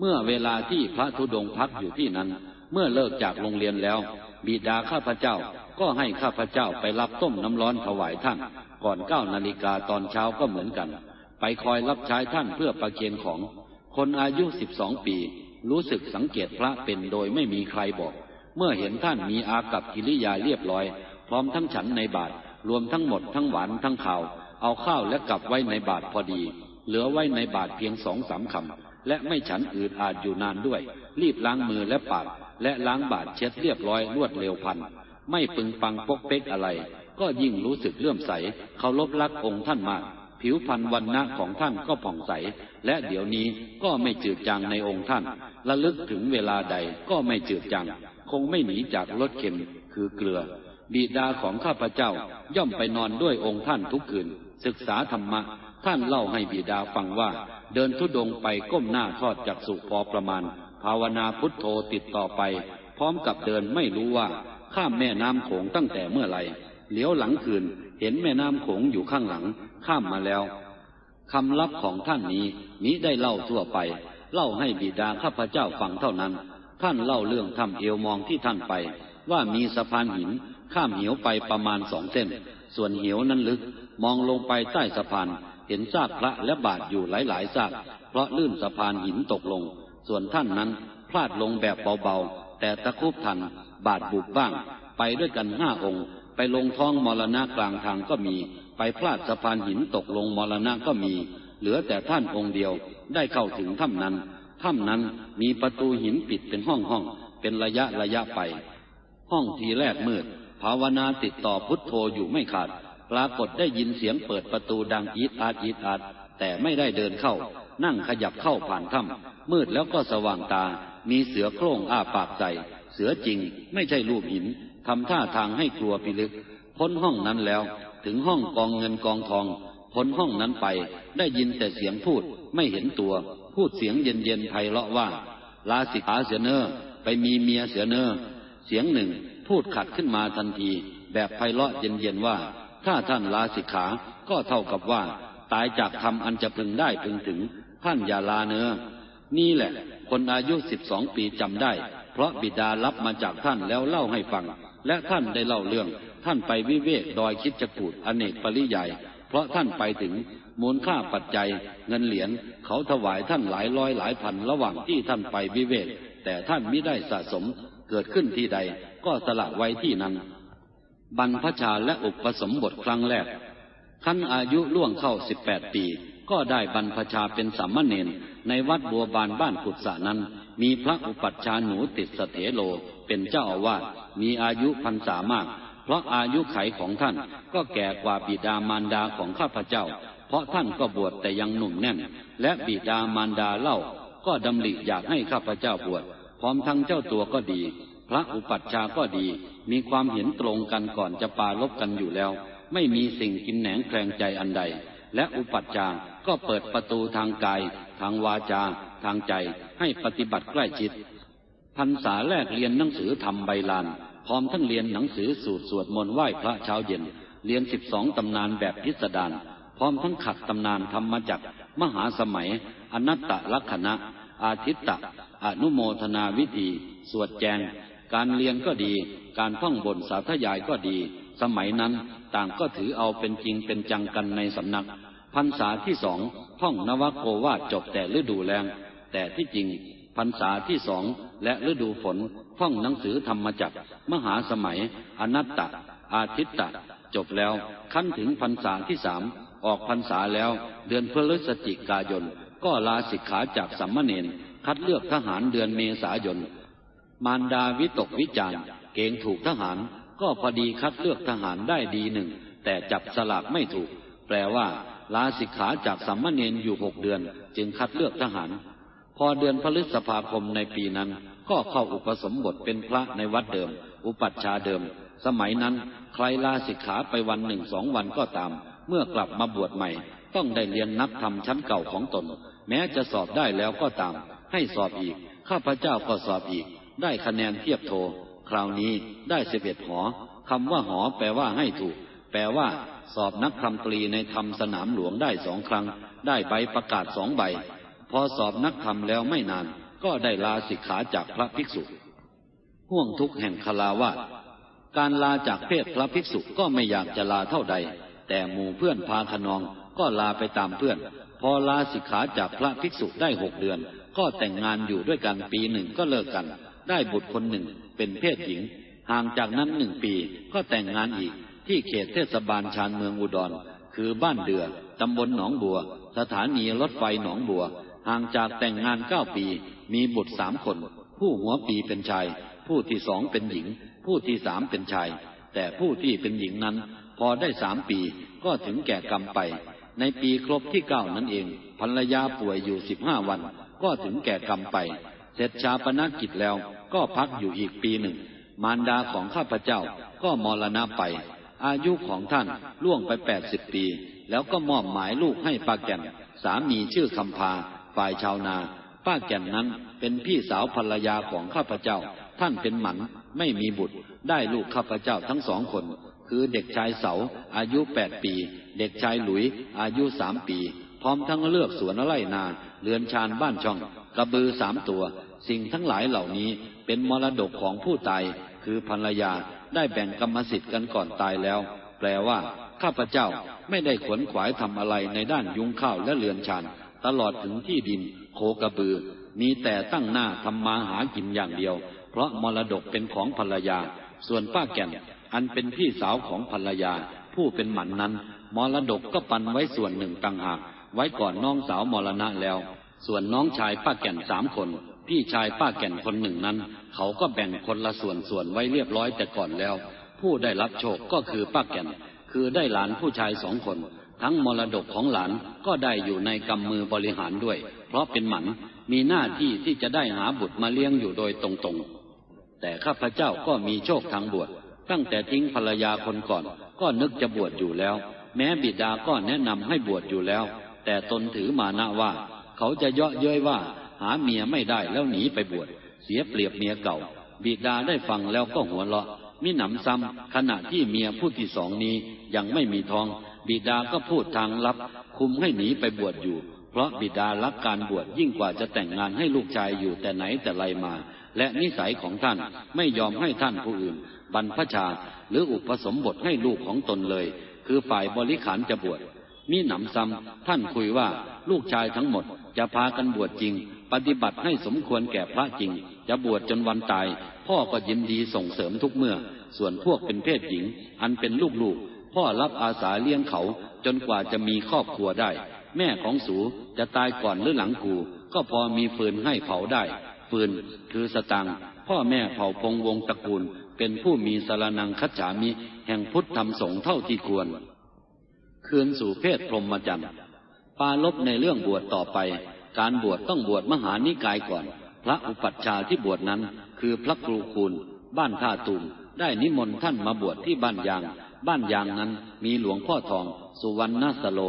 เมื่อเวลาที่พระธุดงพักอยู่ที่นั้น เมื่อเลิกจากโรงเรียนแล้ว บิดาข้าพเจ้าก็ให้ข้าพเจ้าไปรับต้มน้ำร้อนถวายท่าน ก่อนเก้านาฬิกาตอนเช้าก็เหมือนกัน ไปคอยรับใช้ท่านเพื่อประเคนของ คนอายุสิบสองปี รู้สึกสังเกตพระเป็นโดยไม่มีใครบอก เมื่อเห็นท่านมีอากับกิริยาเรียบร้อย พร้อมทั้งฉันในบาทรวมทั้งหมดทั้งหวานทั้งข่าว เอาข้าวและกลับไว้ในบาทพอดี เหลือไว้ในบาทเพียงสองสามคำ และไม่ฉันอืดอาดอยู่นานด้วย รีบล้างมือและปาก และล้างบาทเช็ดเรียบร้อยรวดเร็วพัน ไม่ปึงปังปกเป๊กอะไร ก็ยิ่งรู้สึกเลื่อมใสเคารพรักองค์ท่านมาก ผิวพรรณวันณะของท่านก็ผ่องใส และเดี๋ยวนี้ก็ไม่จืดจางในองค์ท่าน ระลึกถึงเวลาใดก็ไม่จืดจางคงไม่หนีจากรสเค็มคือเกลือ บิดาของข้าพเจ้าย่อมไปนอนด้วยองค์ท่านทุกคืน ศึกษาธรรมะ ท่านเล่าให้บิดาฟังว่า เดินทุดงไปก้มหน้าทอดจักสุพอประมาณ ภาวนาพุทโธติดต่อไป พร้อมกับเดินไม่รู้ว่า ข้ามแม่น้ำโขงตั้งแต่เมื่อไหร่เลี้ยวหลังคืน เห็นแม่น้ำโขงอยู่ข้างหลัง ข้ามมาแล้วคำลับของท่านนี้มิได้เล่าทั่วไป เล่าให้บิดาข้าพเจ้าฟังเท่านั้น ท่านเล่าเรื่องทำเอวมองที่ท่านไป ว่ามีสะพานหิน ข้ามเหวไปประมาณสองเส้น ส่วนเหวนั้นลึก มองลงไปใต้สะพาน ห็นซากพระและบาทอยู่หลายๆซาก เพราะลื่นสะพานหินตกลง ส่วนท่านนั้นพลาดลงแบบเบาๆ แต่ตะคุบทัน บาดบุบบ้าง ไปด้วยกันห้าองค์ ไปลงท้องมรณะกลางทางก็มี ไปพลาดสะพานหินตกลงมรณะก็มี เหลือแต่ท่านองค์เดียวได้เข้าถึงถ้ำนั้น ถ้ำนั้นมีประตูหินปิดเป็นห้องห้องเป็นระยะระยะไป ห้องทีแรกมืด ภาวนาติดต่อพุทโธอยู่ไม่ขาด ปรากฏได้ยินเสียงเปิดประตูดังอีดอาดอีดอาดแต่ไม่ได้เดินเข้า นั่งขยับเข้าผ่านถ้ำมืดแล้วก็สว่างตา มีเสือโคร่งอ้าปากใส่ เสือจริง ไม่ใช่รูปหินทำท่าทางให้กลัวพิลึก พ้นห้องนั้นแล้ว ถึงห้องกองเงินกองทอง พ้นห้องนั้นไป ได้ยินแต่เสียงพูด ไม่เห็นตัว พูดเสียงเย็นเย็นไพเราะว่า ลาสิขาเสือเนอไปมีเมียเสือเนอเสียงหนึ่งพูดขัดขึ้นมาทันที แบบไพเราะเย็นเย็นว่า ถ้าท่านลาสิกขา ก็เท่ากับว่า ตายจากทำอันจะพึงได้พึงถึง ท่านอย่าลาเนอนี่แหละ คนอายุสิบสองปีจำได้ เพราะบิดารับมาจากท่านแล้วเล่าให้ฟัง และท่านได้เล่าเรื่อง ท่านไปวิเวกดอยคิดจกูดอเนกปริยายเพราะท่านไปถึงมูลค่าปัจจัย เงินเหรียญเขาถวายท่านหลายร้อยหลายพันระหว่างที่ท่านไปวิเวกแต่ท่านไม่ได้สะสมเกิดขึ้นที่ใด ก็สละไว้ที่นั้น บรรพชาและอุปสมบทครั้งแรกขั้นอายุล่วงเข้าสิบแปดปี ก็ได้บรรพชาเป็นสามเณรในวัดบัวบานบ้านกุศะนั้น มีพระอุปัชฌาย์หนูติดสเถโลเป็นเจ้าอาวาสมีอายุพรรษามาก เพราะอายุไขของท่านก็แก่กว่าบิดามารดาของข้าพเจ้า เพราะท่านก็บวชแต่ยังหนุ่มแน่น และบิดามารดาเล่าก็ดำริอยากให้ข้าพเจ้าบวชพร้อมทั้งเจ้าตัวก็ดี ระอุปัชฌาย์ก็ดี มีความเห็นตรงกันก่อนจะปาลบกันอยู่แล้ว ไม่มีสิ่งกินแหนงแคลงใจอันใด และอุปัชฌาย์ก็เปิดประตูทางกาย ทางวาจา ทางใจให้ปฏิบัติใกล้ชิดพรรษาแรกเรียนหนังสือทำใบลาน พร้อมทั้งเรียนหนังสือสูตรสวดมนต์ไหว้พระเช้าเย็น เรียนสิบสองตำนานแบบพิสดารพร้อมทั้งขัดตำนานธรรมจักมหาสมัย อนัตตลักษณะ อาทิตตะ อนุโมทนาวิธี สวดแจง การเรียนก็ดี การท่องบนสาธยายก็ดี สมัยนั้นต่างก็ถือเอาเป็นจริงเป็นจังกันในสำนัก พรรษาที่สองท่องนวโกวาจบแต่ฤดูแรงแต่ที่จริงพรรษาที่สองและฤดูฝนท่องหนังสือธรรมจักรมหาสมัย อนัตตะ อาทิตตะ จบแล้วขั้นถึงพรรษาที่สามออกพรรษาแล้ว เดือนพฤศจิกายน ก็ลาสิกขาจากสัมมเนนคัดเลือกทหารเดือนเมษายน มารดาวิตกวิจารเกงถูกทหาร ก็พอดีคัดเลือกทหารได้ดีหนึ่ง แต่จับสลากไม่ถูก แปลว่า ลาสิกขาจากสัมมเนนอยู่หกเดือน จึงคัดเลือกทหาร พอเดือนพฤษภาคมในปีนั้น ก็เข้าอุปสมบทเป็นพระในวัดเดิม อุปัชฌาย์เดิม สมัยนั้น ใครลาสิกขาไปวันหนึ่งสองวันก็ตาม เมื่อกลับมาบวชใหม่ ต้องได้เรียนนักธรรมชั้นเก่าของตน แม้จะสอบได้แล้วก็ตาม ให้สอบอีก ข้าพเจ้าก็สอบอีก ได้คะแนนเทียบโท คราวนี้ได้สิบเอ็ดหอคำว่าหอแปลว่าให้ถูก แปลว่า สอบนักคำตรีในธรรมสนามหลวงได้สองครั้ง ได้ใบประกาศสองใบ พอสอบนักธรรมแล้วไม่นาน ก็ได้ลาสิกขาจากพระภิกษุห่วงทุกข์แห่งคลาวาสการลาจากเพศพระภิกษุก็ไม่อยากจะลาเท่าใด แต่หมู่เพื่อนพาขนองก็ลาไปตามเพื่อน พอลาสิกขาจากพระภิกษุได้หกเดือน ก็แต่งงานอยู่ด้วยกันปีหนึ่งก็เลิกกัน ได้บุตรคนหนึ่งเป็นเพศหญิง ห่างจากนั้นหนึ่งปีก็แต่งงานอีก ที่เขตเทศบาลชานเมืองอุดร คือบ้านเดือตำบลหนองบัว สถานีรถไฟหนองบัว ห่างจากแต่งงานเก้าปี มีบุตรสามคน ผู้หัวปีเป็นชาย ผู้ที่สองเป็นหญิง ผู้ที่สามเป็นชาย แต่ผู้ที่เป็นหญิงนั้น พอได้สามปีก็ถึงแก่กรรมไป ในปีครบที่เก้านั้นเองภรรยาป่วยอยู่สิบห้าวัน ก็ถึงแก่กรรมไป เสร็จชาปนกิจแล้วก็พักอยู่อีกปีหนึ่ง มารดาของข้าพเจ้าก็มรณะไป อายุของท่านล่วงไปแปดสิบปี แล้วก็มอบหมายลูกให้ป้าแก่น สามีชื่อคำพา ฝ่ายชาวนา ป้าแก่นนั้นเป็นพี่สาวภรรยาของข้าพเจ้า ท่านเป็นหมันไม่มีบุตร ได้ลูกข้าพเจ้าทั้งสองคน คือเด็กชายเสาอายุแปดปี เด็กชายหลุยอายุสามปี พร้อมทั้งเลือกสวนไร่นาเรือนชานบ้านช่อง กระบือสามตัว สิ่งทั้งหลายเหล่านี้เป็นมรดกของผู้ตาย คือภรรยาได้แบ่งกรรมสิทธิ์กันก่อนตายแล้ว แปลว่า ข้าพเจ้าไม่ได้ขวนขวายทำอะไรในด้านยุงข้าวและเรือนชานตลอดถึงที่ดิน โคกระบือ มีแต่ตั้งหน้าทำมาหากินอย่างเดียว เพราะมรดกเป็นของภรรยา ส่วนป้าแก่นอันเป็นพี่สาวของภรรยา ผู้เป็นหมันนั้นมรดกก็ปันไว้ส่วนหนึ่งต่างหาก ไว้ก่อนน้องสาวมรณะแล้ว ส่วนน้องชายป้าแก่นสามคน พี่ชายป้าแก่นคนหนึ่งนั้น เขาก็แบ่งคนละส่วนส่วนไว้เรียบร้อยแต่ก่อนแล้ว ผู้ได้รับโชคก็คือป้าแก่น คือได้หลานผู้ชายสองคน ทั้งมรดกของหลานก็ได้อยู่ในกำมือบริหารด้วย เพราะเป็นหมันมีหน้าที่ที่จะได้หาบุตรมาเลี้ยงอยู่โดยตรงๆ แต่ข้าพเจ้าก็มีโชคทางบวชตั้งแต่ทิ้งภรรยาคนก่อน ก็นึกจะบวชอยู่แล้ว แม้บิดาก็แนะนำให้บวชอยู่แล้ว แต่ตนถือมานะว่า เขาจะเยาะเย้ยว่า หาเมียไม่ได้แล้วหนีไปบวชเสียเปรียบเมียเก่า บิดาได้ฟังแล้วก็หัวเราะมิหนำซ้ำขณะที่เมียผู้ที่สองนี้ยังไม่มีท้อง บิดาก็พูดทางลับ คุมให้หนีไปบวชอยู่ เพราะบิดารักการบวชยิ่งกว่าจะแต่งงานให้ลูกชายอยู่แต่ไหนแต่ไรมา และนิสัยของท่านไม่ยอมให้ท่านผู้อื่น บรรพชาหรืออุปสมบทให้ลูกของตนเลย คือฝ่ายบริขารจะบวชมิหนำซ้ำท่านคุยว่าลูกชายทั้งหมด จะพากันบวชจริง ปฏิบัติให้สมควรแก่พระจริง จะบวชจนวันตาย พ่อก็ยินดีส่งเสริมทุกเมื่อ ส่วนพวกเป็นเพศหญิง อันเป็นลูกๆ พ่อรับอาสาเลี้ยงเขา จนกว่าจะมีครอบครัวได้ แม่ของสูจะตายก่อนหรือหลังกู ก็พอมีฟืนให้เผาได้ ฟืนคือสตัง พ่อแม่เผ่าพงวงตระกูล เป็นผู้มีสารนังคัจฉามิ แห่งพุทธธรรมสงฆ์เท่าที่ควร คืนสู่เพศพรหมจรรย์ ปาลบในเรื่องบวชต่อไป การบวชต้องบวชมหานิกายก่อน พระอุปัชฌาย์ที่บวชนั้น คือพระครูคูณ บ้านท่าตูมได้นิมนต์ท่านมาบวชที่บ้านยาง บ้านยางนั้นมีหลวงพ่อทอง สุวรรณสโล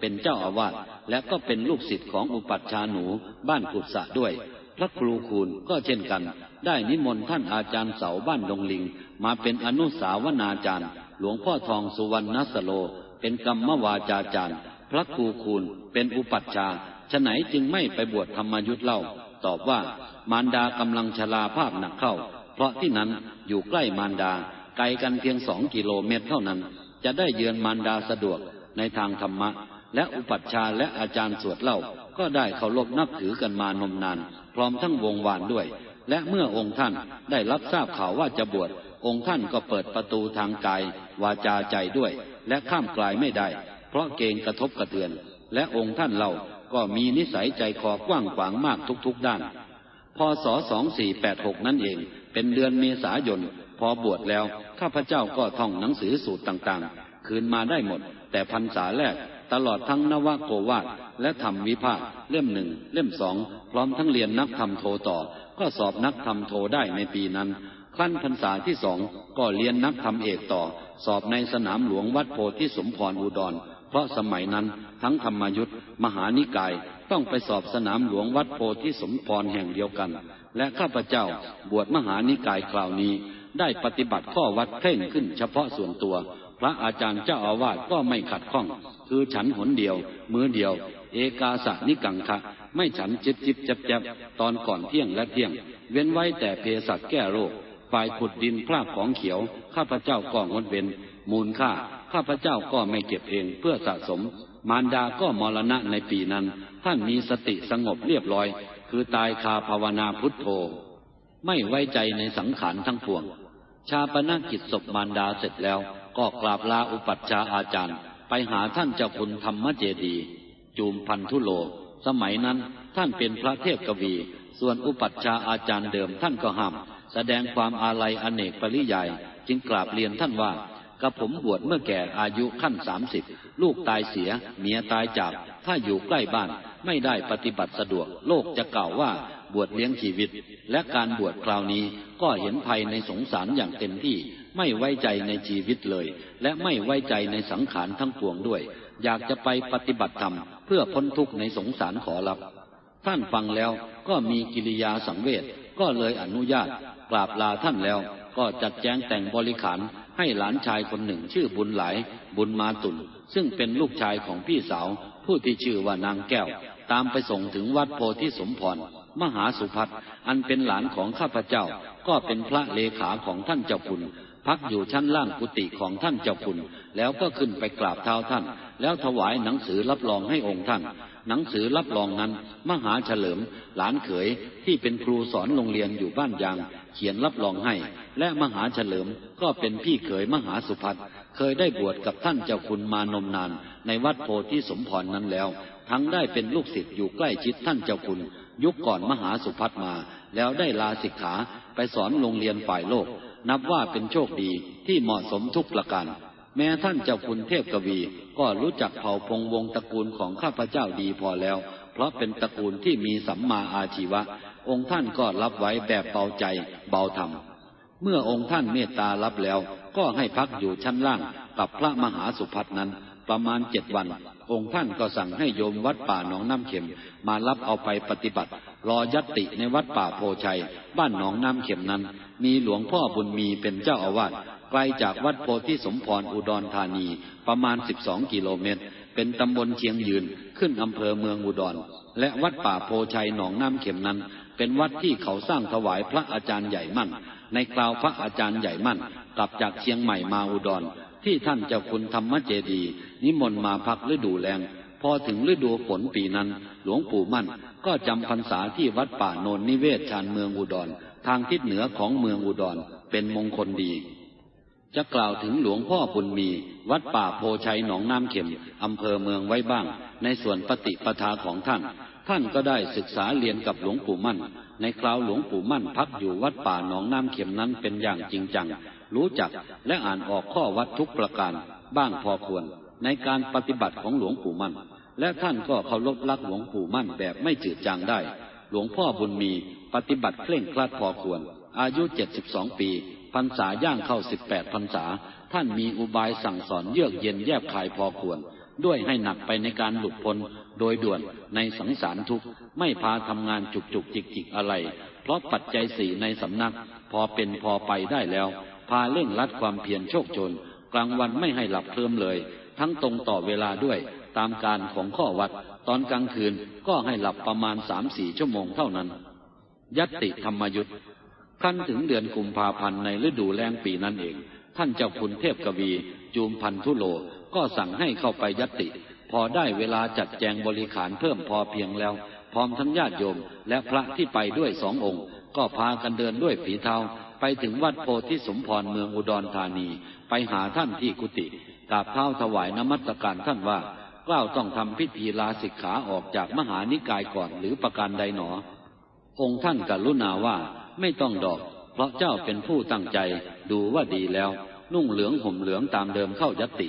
เป็นเจ้าอาวาสและก็เป็นลูกศิษย์ของอุปัชฌาย์หนูบ้านกุศะด้วย พระครูคูณก็เช่นกัน ได้นิมนต์ท่านอาจารย์เสาบ้านดงลิง มาเป็นอนุสาวนาจารย์ หลวงพ่อทองสุวรรณสโล เป็นกรรมวาจาจารย์ พระครูคูณเป็นอุปัชฌาย์ฉไหนจึงไม่ไปบวชธรรมยุทธเล่า ตอบว่ามารดากำลังชราภาพหนักเข้า เพราะที่นั้นอยู่ใกล้มารดา ไกลกันเพียงสองกิโลเมตรเท่านั้น จะได้เยือนมารดาสะดวกในทางธรรมะ และอุปัชฌาย์และอาจารย์สวดเล่า ก็ได้เคารพนับถือกันมานมนาน พร้อมทั้งวงวานด้วย และเมื่อองค์ท่านได้รับทราบข่าวว่าจะบวชองค์ท่านก็เปิดประตูทางกายวาจาใจด้วย และข้ามกลายไม่ได้ เพราะเกรงกระทบกระเทือน และองค์ท่านเล่าก็มีนิสัยใจคอกว้างขวางมากทุกๆด้าน พศ 2486 นั่นเองเป็นเดือนเมษายน พอบวชแล้ว ข้าพเจ้าก็ท่องหนังสือสูตรต่างๆ คืนมาได้หมด แต่พรรษาแรกตลอดทั้งนวโกวาทและธรรมวิภาคเล่มหนึ่งเล่มสองพร้อมทั้งเรียนนักธรรมโทต่อ ก็สอบนักธรรมโทได้ในปีนั้นขั้นพรรษาที่สองก็เรียนนักธรรมเอกต่อ สอบในสนามหลวงวัดโพธิสมพรอุดร เพราะสมัยนั้นทั้งธรรมยุทธ์มหานิกายต้องไปสอบสนามหลวงวัดโพธิสมพรแห่งเดียวกัน และข้าพเจ้าบวชมหานิกายคราวนี้ ได้ปฏิบัติข้อวัดเพ่งขึ้นเฉพาะส่วนตัว พระอาจารย์เจ้าอาวาสก็ไม่ขัดข้อง คือฉันหนเดียว มือเดียว เอกาสะนิกังคะไม่ฉันจิบจิบจับจับตอนก่อนเที่ยงและเที่ยง เว้นไว้แต่เพสัแก้โรคฝ่ายขุดดินพรากของเขียว ข้าพเจ้าก็งดเว้น มูลค่า ข้าพเจ้าก็ไม่เก็บเองเพื่อสะสม มารดาก็มรณะในปีนั้น ท่านมีสติสงบเรียบร้อย คือตายคาภาวนาพุทโธ ไม่ไว้ใจในสังขารทั้งปวง ชาปนกิจศพมารดาเสร็จแล้ว ก็กราบลาอุปัชฌาย์อาจารย์ ไปหาท่านเจ้าคุณธรรมเจดี จูมพันธุโล สมัยนั้นท่านเป็นพระเทพกวี ส่วนอุปัชฌาย์อาจารย์เดิมท่านก็ห้าม แสดงความอาลัยอเนกปริยาย จึงกราบเรียนท่านว่า กระผมบวชเมื่อแก่อายุขั้นสามสิบลูกตายเสีย เมียตายจาก ถ้าอยู่ใกล้บ้านไม่ได้ปฏิบัติสะดวก โลกจะกล่าวว่าบวชเลี้ยงชีวิต และการบวชคราวนี้ก็เห็นภัยในสงสารอย่างเต็มที่ ไม่ไว้ใจในชีวิตเลย และไม่ไว้ใจในสังขารทั้งปวงด้วย อยากจะไปปฏิบัติธรรมเพื่อพ้นทุกข์ในสงสารขอรับ ท่านฟังแล้วก็มีกิริยาสังเวชก็เลยอนุญาตกราบลาท่านแล้วก็จัดแจงแต่งบริขาร ให้หลานชายคนหนึ่งชื่อบุญหลายบุญมาตุนซึ่งเป็นลูกชายของพี่สาว ผู้ที่ชื่อว่านางแก้ว ตามไปส่งถึงวัดโพธิสมพรมหาสุพัฒอันเป็นหลานของข้าพเจ้า ก็เป็นพระเลขาของท่านเจ้าคุณ พักอยู่ชั้นล่างกุฏิของท่านเจ้าคุณ แล้วก็ขึ้นไปกราบเท้าท่าน แล้วถวายหนังสือรับรองให้องค์ท่าน หนังสือรับรองนั้น มหาเฉลิม หลานเขยที่เป็นครูสอนโรงเรียนอยู่บ้านยาง เขียนรับรองให้ และมหาเฉลิมก็เป็นพี่เขยมหาสุพัฒเคยได้บวชกับท่านเจ้าคุณมานมนาน ในวัดโพธิสมพรนั้นแล้ว ทั้งได้เป็นลูกศิษย์อยู่ใกล้ชิดท่านเจ้าคุณ ยุคก่อนมหาสุพัฒมา แล้วได้ลาสิกขาไปสอนโรงเรียนฝ่ายโลก นับว่าเป็นโชคดีที่เหมาะสมทุกประการ แม้ท่านเจ้าคุณเทพกวี ก็รู้จักเผ่าพงวงตระกูลของข้าพเจ้าดีพอแล้ว เพราะเป็นตระกูลที่มีสัมมาอาชีวะ องค์ท่านก็รับไว้แบบเบาใจเบาธรรม เมื่อองค์ท่านเมตตารับแล้ว ก็ให้พักอยู่ชั้นล่างกับพระมหาสุพัฒนั้น ประมาณเจ็ดวัน องค์ท่านก็สั่งให้โยมวัดป่าหนองน้ำเข็ม มารับเอาไปปฏิบัติ รอยัตติในวัดป่าโพชัย บ้านหนองน้ำเข็มนั้น มีหลวงพ่อบุญมีเป็นเจ้าอาวาส ไกลจากวัดโพธิสมพรอุดรธานี ประมาณสิบสองกิโลเมตร เป็นตำบลเชียงยืนขึ้นอำเภอเมืองอุดร และวัดป่าโพชัยหนองน้ำเข็มนั้น เป็นวัดที่เขาสร้างถวายพระอาจารย์ใหญ่มั่น ในคราวพระอาจารย์ใหญ่มั่น กลับจากเชียงใหม่มาอุดร ที่ท่านเจ้าคุณธรรมเจดี นิมนต์มาพักฤดูแรงพอถึงฤดูฝนปีนั้น หลวงปู่มั่นก็จำพรรษาที่วัดป่าโนนนิเวศชานเมืองอุดร ทางทิศเหนือของเมืองอุดร เป็นมงคลดี จะกล่าวถึงหลวงพ่อบุญมี วัดป่าโพชัยหนองน้ำเข็มอำเภอเมืองไว้บ้าง ในส่วนปฏิปทาของท่าน ท่านก็ได้ศึกษาเรียนกับหลวงปู่มั่น ในคราวหลวงปู่มั่นพักอยู่วัดป่าหนองน้ำเข็มนั้นเป็นอย่างจริงจัง รู้จักและอ่านออกข้อวัดทุกประการ บ้างพอควร ในการปฏิบัติของหลวงปู่มั่น และท่านก็เคารพรักหลวงปู่มั่นแบบไม่จืดจางได้ หลวงพ่อบุญมี ปฏิบัติเคร่งครัดพอควร อายุเจ็ดสิบสองปี พรรษาย่างเข้าสิบแปดพรรษา ท่านมีอุบายสั่งสอนเยือกเย็นแยบคายพอควร ด้วยให้หนักไปในการหลุดพ้นโดยด่วนในสังสารทุกข์ไม่พาทำงานจุกจุกจิกจิกอะไร เพราะปัจจัยสี่ในสำนัก พอเป็นพอไปได้แล้ว พาเร่งรัดความเพียรโชคชน กลางวันไม่ให้หลับเพลิมเลย ทั้งตรงต่อเวลาด้วย ตามการของข้อวัด ตอนกลางคืนก็ให้หลับประมาณสามสี่ชั่วโมงเท่านั้น ยัตติธรรมยุทธ์ ขั้นถึงเดือนกุมภาพันธ์ในฤดูแล้งปีนั้นเอง ท่านเจ้าคุณเทพกวีจูมพันธุโลก็สั่งให้เข้าไปยติ พอได้เวลาจัดแจงบริขารเพิ่มพอเพียงแล้ว พร้อมทั้งญาติโยมและพระที่ไปด้วยสององค์ ก็พากันเดินด้วยฝีเท้าไปถึงวัดโพธิสมพรเมืองอุดรธานี ไปหาท่านที่กุฏิกราบเท้าถวายนมัสการท่านว่ากล้าวต้องทำพิธีลาสิกขาออกจากมหานิกายก่อนหรือประการใดหนอ องค์ท่านกรุณาว่า ไม่ต้องดอก เพราะเจ้าเป็นผู้ตั้งใจดูว่าดีแล้ว นุ่งเหลืองห่มเหลืองตามเดิมเข้ายติ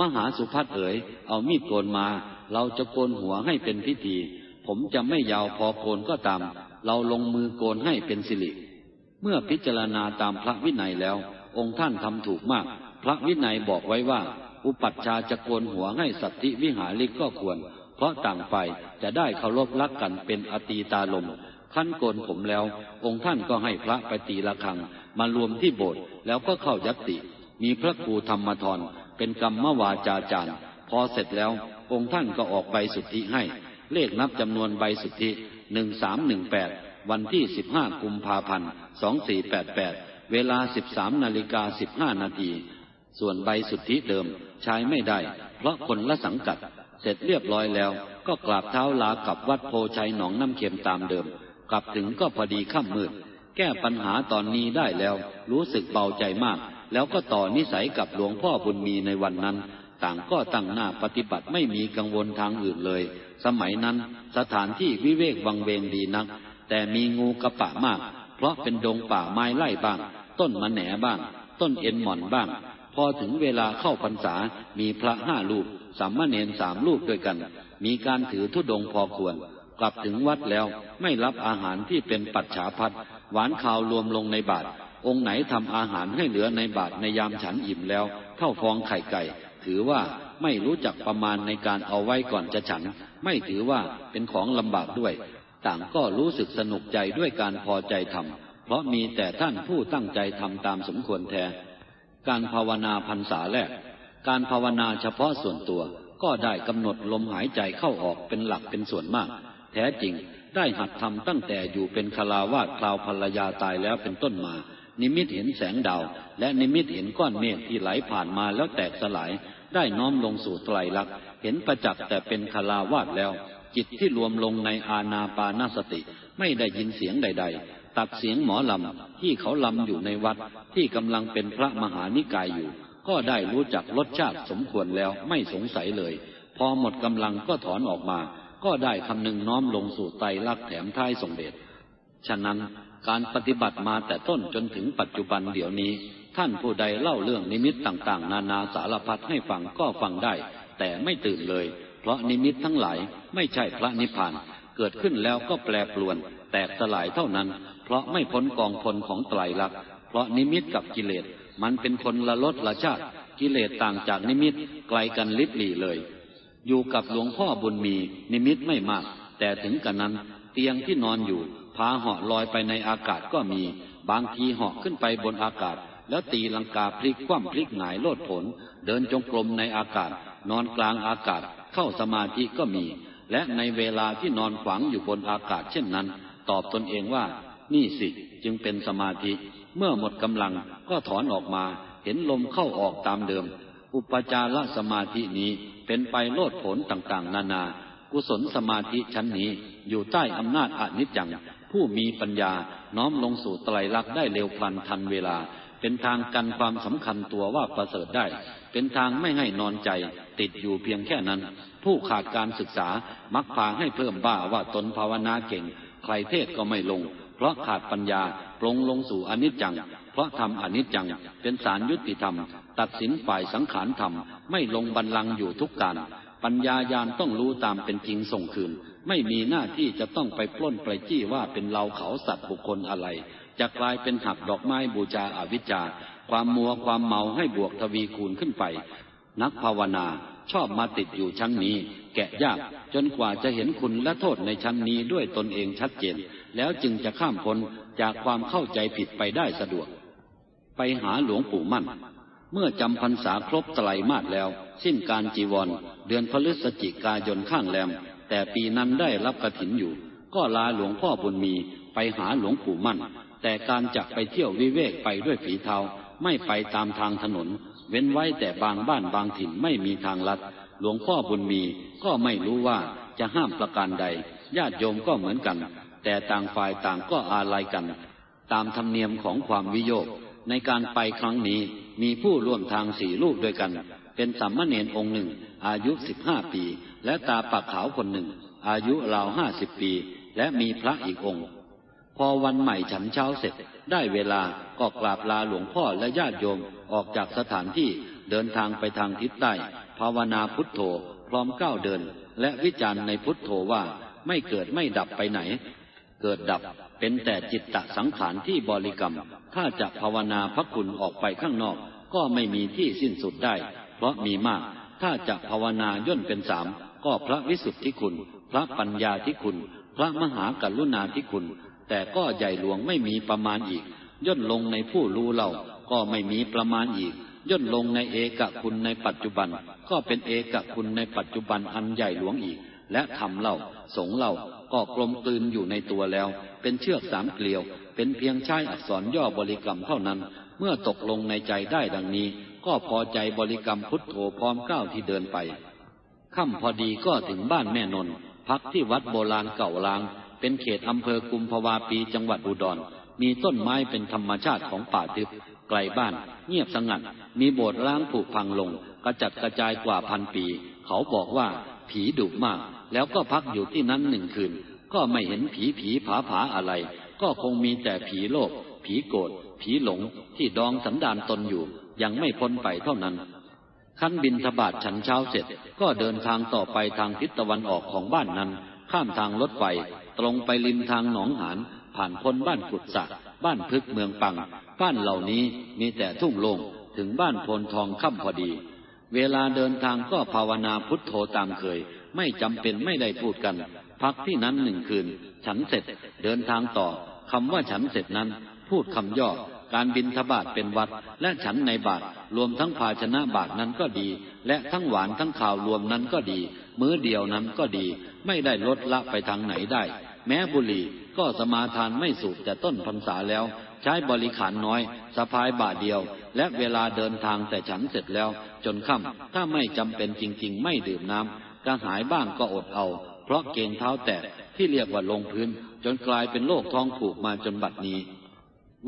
มหาสุพัฒเอ๋ยเอามีดโกนมา เราจะโกนหัวให้เป็นพิธี ผมจะไม่ยาวพอโกนก็ตาม เราลงมือโกนให้เป็นสิริเมื่อพิจารณาตามพระวินัยแล้ว องค์ท่านทำถูกมาก พระวินัยบอกไว้ว่า อุปัชฌาจะโกนหัวให้สัตธิวิหาริกก็ควร เพราะต่างฝ่ายจะได้เคารพรักกันเป็นอตีตาลม ขั้นโกนผมแล้ว องค์ท่านก็ให้พระไปตีละครังมารวมที่โบสถ์แล้วก็เข้ายัตติ มีพระครูธรรมทรเป็นกรรมวาจาจารย์ พอเสร็จแล้ว องค์ท่านก็ออกใบสุทธิให้ เลขนับจำนวนใบสุทธิหนึ่งสามหนึ่งแปดวันที่สิบห้ากุมภาพันธ์สองสี่แปดแปดเวลาสิบสามนาฬิกาสิบห้านาทีส่วนใบสุทธิเดิมใช้ไม่ได้ เพราะคนละสังกัด เสร็จเรียบร้อยแล้ว ก็กราบเท้าลากับวัดโพชัยหนองน้ำเค็มตามเดิม กลับถึงก็พอดีค่ำมืด แก้ปัญหาตอนนี้ได้แล้ว รู้สึกเบาใจมาก แล้วก็ต่อนิสัยกับหลวงพ่อบุญมีในวันนั้น ต่างก็ตั้งหน้าปฏิบัติไม่มีกังวลทางอื่นเลย สมัยนั้นสถานที่วิเวกวังเวงดีนัก แต่มีงูกระปะมาก เพราะเป็นดงป่าไม้ไล่บ้าง ต้นมะแหนบ้าง ต้นเอ็นหม่อนบ้าง พอถึงเวลาเข้าพรรษามีพระห้าลูกสามเณรสามลูกด้วยกัน มีการถือทุดงพอควร กลับถึงวัดแล้วไม่รับอาหารที่เป็นปัจฉาพัดหวานข่าวรวมลงในบาตรองค์ไหนทำอาหารให้เหลือในบาตรในยามฉันอิ่มแล้ว เท่าฟองไข่ไก่ ถือว่าไม่รู้จักประมาณในการเอาไว้ก่อนจะฉัน ไม่ถือว่าเป็นของลำบากด้วย ต่างก็รู้สึกสนุกใจด้วยการพอใจทำเพราะมีแต่ท่านผู้ตั้งใจทำตามสมควรแท้ การภาวนาพรรษาแรก การภาวนาเฉพาะส่วนตัวก็ได้กำหนดลมหายใจเข้าออกเป็นหลักเป็นส่วนมาก แท้จริงได้หัดทำตั้งแต่อยู่เป็นฆราวาสคราวภรรยาตายแล้วเป็นต้นมา นิมิตเห็นแสงดาว และนิมิตเห็นก้อนเมฆที่ไหลผ่านมาแล้วแตกสลาย ได้น้อมลงสู่ไตรลักษณ์เห็นประจักษ์แต่เป็นคลาวาสแล้ว จิตที่รวมลงในอาณาปานาสติ ไม่ได้ยินเสียงใด ๆ ตัดเสียงหมอลำที่เขาลำอยู่ในวัด ที่กำลังเป็นพระมหานิกายอยู่ ก็ได้รู้จักรสชาติสมควรแล้วไม่สงสัยเลย พอหมดกำลังก็ถอนออกมา ก็ได้คำนึงน้อมลงสู่ไตรลักษณ์แถมท้ายส่งเดช ฉะนั้นการปฏิบัติมาแต่ต้นจนถึงปัจจุบันเดี๋ยวนี้ ท่านผู้ใดเล่าเรื่องนิมิตต่างๆ นานาสารพัดให้ฟังก็ฟังได้ แต่ไม่ตื่นเลย เพราะนิมิตทั้งหลายไม่ใช่พระนิพพาน เกิดขึ้นแล้วก็แปรปรวน แตกสลายเท่านั้น เพราะไม่พ้นกองพลของไตรลักษณ์เพราะนิมิตกับกิเลสมันเป็นคนละรสละชาติกิเลสต่างจากนิมิตไกลกันลิบลี่เลย อยู่กับหลวงพ่อบุญมี นิมิตไม่มาก แต่ถึงกระนั้น เตียงที่นอนอยู่พาเหาะลอยไปในอากาศก็มี บางทีเหาะขึ้นไปบนอากาศ แล้วตีลังกาพลิกคว่ำพลิกหงายโลดผล เดินจงกรมในอากาศ นอนกลางอากาศ เข้าสมาธิก็มี และในเวลาที่นอนขวางอยู่บนอากาศ เช่นนั้น ตอบตนเองว่า นี่สิจึงเป็นสมาธิ เมื่อหมดกำลังก็ถอนออกมา เห็นลมเข้าออกตามเดิม อุปจารสมาธินี้ เป็นไปโลดผลต่างๆ นานา กุศลสมาธิชั้นนี้อยู่ใต้อำนาจอนิจจัง ผู้มีปัญญาน้อมลงสู่ไตรลักษณ์ได้เร็วพลันทันเวลา เป็นทางกันความสำคัญตัวว่าประเสริฐได้ เป็นทางไม่ให้นอนใจ ติดอยู่เพียงแค่นั้น ผู้ขาดการศึกษามักพาให้เพิ่มบ้าว่าตนภาวนาเก่ง ใครเทศก็ไม่ลง เพราะขาดปัญญาปรงลงสู่อนิจจัง เพราะทำอนิจจัง เป็นสารยุติธรรม ตัดสินฝ่ายสังขารธรรม ไม่ลงบันลังอยู่ทุกการ ปัญญายาณต้องรู้ตามเป็นจริงส่งคืน ไม่มีหน้าที่จะต้องไปปล้นไปจี้ว่าเป็นเราเขาสัตว์บุคคลอะไรจจะกลายเป็นหักดอกไม้บูชาอาวิชชา ความมัวความเมาให้บวกทวีคูณขึ้นไป นักภาวนาชอบมาติดอยู่ชั้นนี้ แกะยากจนกว่าจะเห็นคุณและโทษในชั้นนี้ด้วยตนเองชัดเจน แล้วจึงจะข้ามพ้นจากความเข้าใจผิดไปได้สะดวก ไปหาหลวงปู่มั่น เมื่อจำพรรษาครบไตรมาสแล้ว สิ้นการจีวร เดือนพฤศจิกายนข้างแรม แต่ปีนั้นได้รับกระถินอยู่ ก็ลาหลวงพ่อบุญมีไปหาหลวงปู่มั่น แต่การจะไปเที่ยววิเวกไปด้วยฝีเท้า ไม่ไปตามทางถนน เว้นไว้แต่บางบ้านบางถิ่นไม่มีทางลัด หลวงพ่อบุญมีก็ไม่รู้ว่าจะห้ามประการใด ญาติโยมก็เหมือนกัน แต่ต่างฝ่ายต่างก็อาลัยกัน ตามธรรมเนียมของความวิโยคในการไปครั้งนี้ มีผู้ร่วมทางสี่ลูกด้วยกัน เป็นสัมมเนรองค์หนึ่ง อายุสิบห้าปี และตาปากขาวคนหนึ่ง อายุราวห้าสิบปี และมีพระอีกองค์ พอวันใหม่ฉันเช้าเสร็จ ได้เวลาก็กราบลาหลวงพ่อและญาติโยมออกจากสถานที่เดินทางไปทางทิศใต้ ภาวนาพุทโธ พร้อมก้าวเดิน และวิจารณ์ในพุทโธว่าไม่เกิดไม่ดับไปไหน เกิดดับเป็นแต่จิตตสังขารที่บริกรรม ถ้าจะภาวนาพระคุณออกไปข้างนอก ก็ไม่มีที่สิ้นสุดได้ เพราะมีมาก ถ้าจะภาวนาย่นเป็นสามก็พระวิสุทธิคุณ พระปัญญาธิคุณ พระมหากรุณาธิคุณ แต่ก็ใหญ่หลวงไม่มีประมาณอีก ย่นลงในผู้รู้เราก็ไม่มีประมาณอีก ย่นลงในเอกคุณในปัจจุบัน ก็เป็นเอกคุณในปัจจุบันอันใหญ่หลวงอีก และทำเล่าสงเล่าก็กลมกลืนอยู่ในตัวแล้ว เป็นเชือกสามเกลียว เป็นเพียงใช้อักษรย่อบริกรรมเท่านั้น เมื่อตกลงในใจได้ดังนี้ ก็พอใจบริกรรมพุทโธพร้อมก้าวที่เดินไปค่ำพอดีก็ถึงบ้านแม่นนพักที่วัดโบราณเก่าลาง เป็นเขตอำเภอกุมภาวาปีจังหวัดอุดร มีต้นไม้เป็นธรรมชาติของป่าทึบไกลบ้าน เงียบสงัด มีโบสถ์ล้างผุพังลง กระจัดกระจายกว่าพันปี เขาบอกว่า ผีดุมาก แล้วก็พักอยู่ที่นั้นหนึ่งคืน ก็ไม่เห็นผีผีผาผาอะไร ก็คงมีแต่ผีโลภผีโกรธผีหลงที่ดองสันดานตนอยู่ ยังไม่พ้นไปเท่านั้นขั้นบินทบาทฉันเช้าเสร็จ ก็เดินทางต่อไปทางทิศตะวันออกของบ้านนั้น ข้ามทางรถไฟตรงไปริมทางหนองหานผ่านพ้นบ้านกุดสะบ้านพึกเมืองปัง บ้านเหล่านี้มีแต่ทุ่งโลง่งถึงบ้านโพนทองค่ำพอดี เวลาเดินทางก็ภาวนาพุทโธตามเคย ไม่จำเป็นไม่ได้พูดกัน พักที่นั้นหนึ่งคืน ฉันเสร็จเดินทางต่อคำว่าฉันเสร็จนั้น พูดคำย่อ การบินทบาทเป็นวัด และฉันในบาทรวมทั้งภาชนะบาทนั้นก็ดี และทั้งหวานทั้งข่าวรวมนั้นก็ดี มื้อเดียวนั้นก็ดี ไม่ได้ลดละไปทางไหนได้ แม้บุหรี่ก็สมาทานไม่สูบแต่ต้นพรรษาแล้ว ใช้บริขารน้อยสะพายบาทเดียว และเวลาเดินทางแต่ฉันเสร็จแล้ว จนค่ำถ้าไม่จำเป็นจริง ๆ ไม่ดื่มน้ำกระหายบ้างก็อดเอา เพราะเกงเท้าแตกที่เรียกว่าลงพื้น จนกลายเป็นโรคท้องผูกมาจนบัดนี้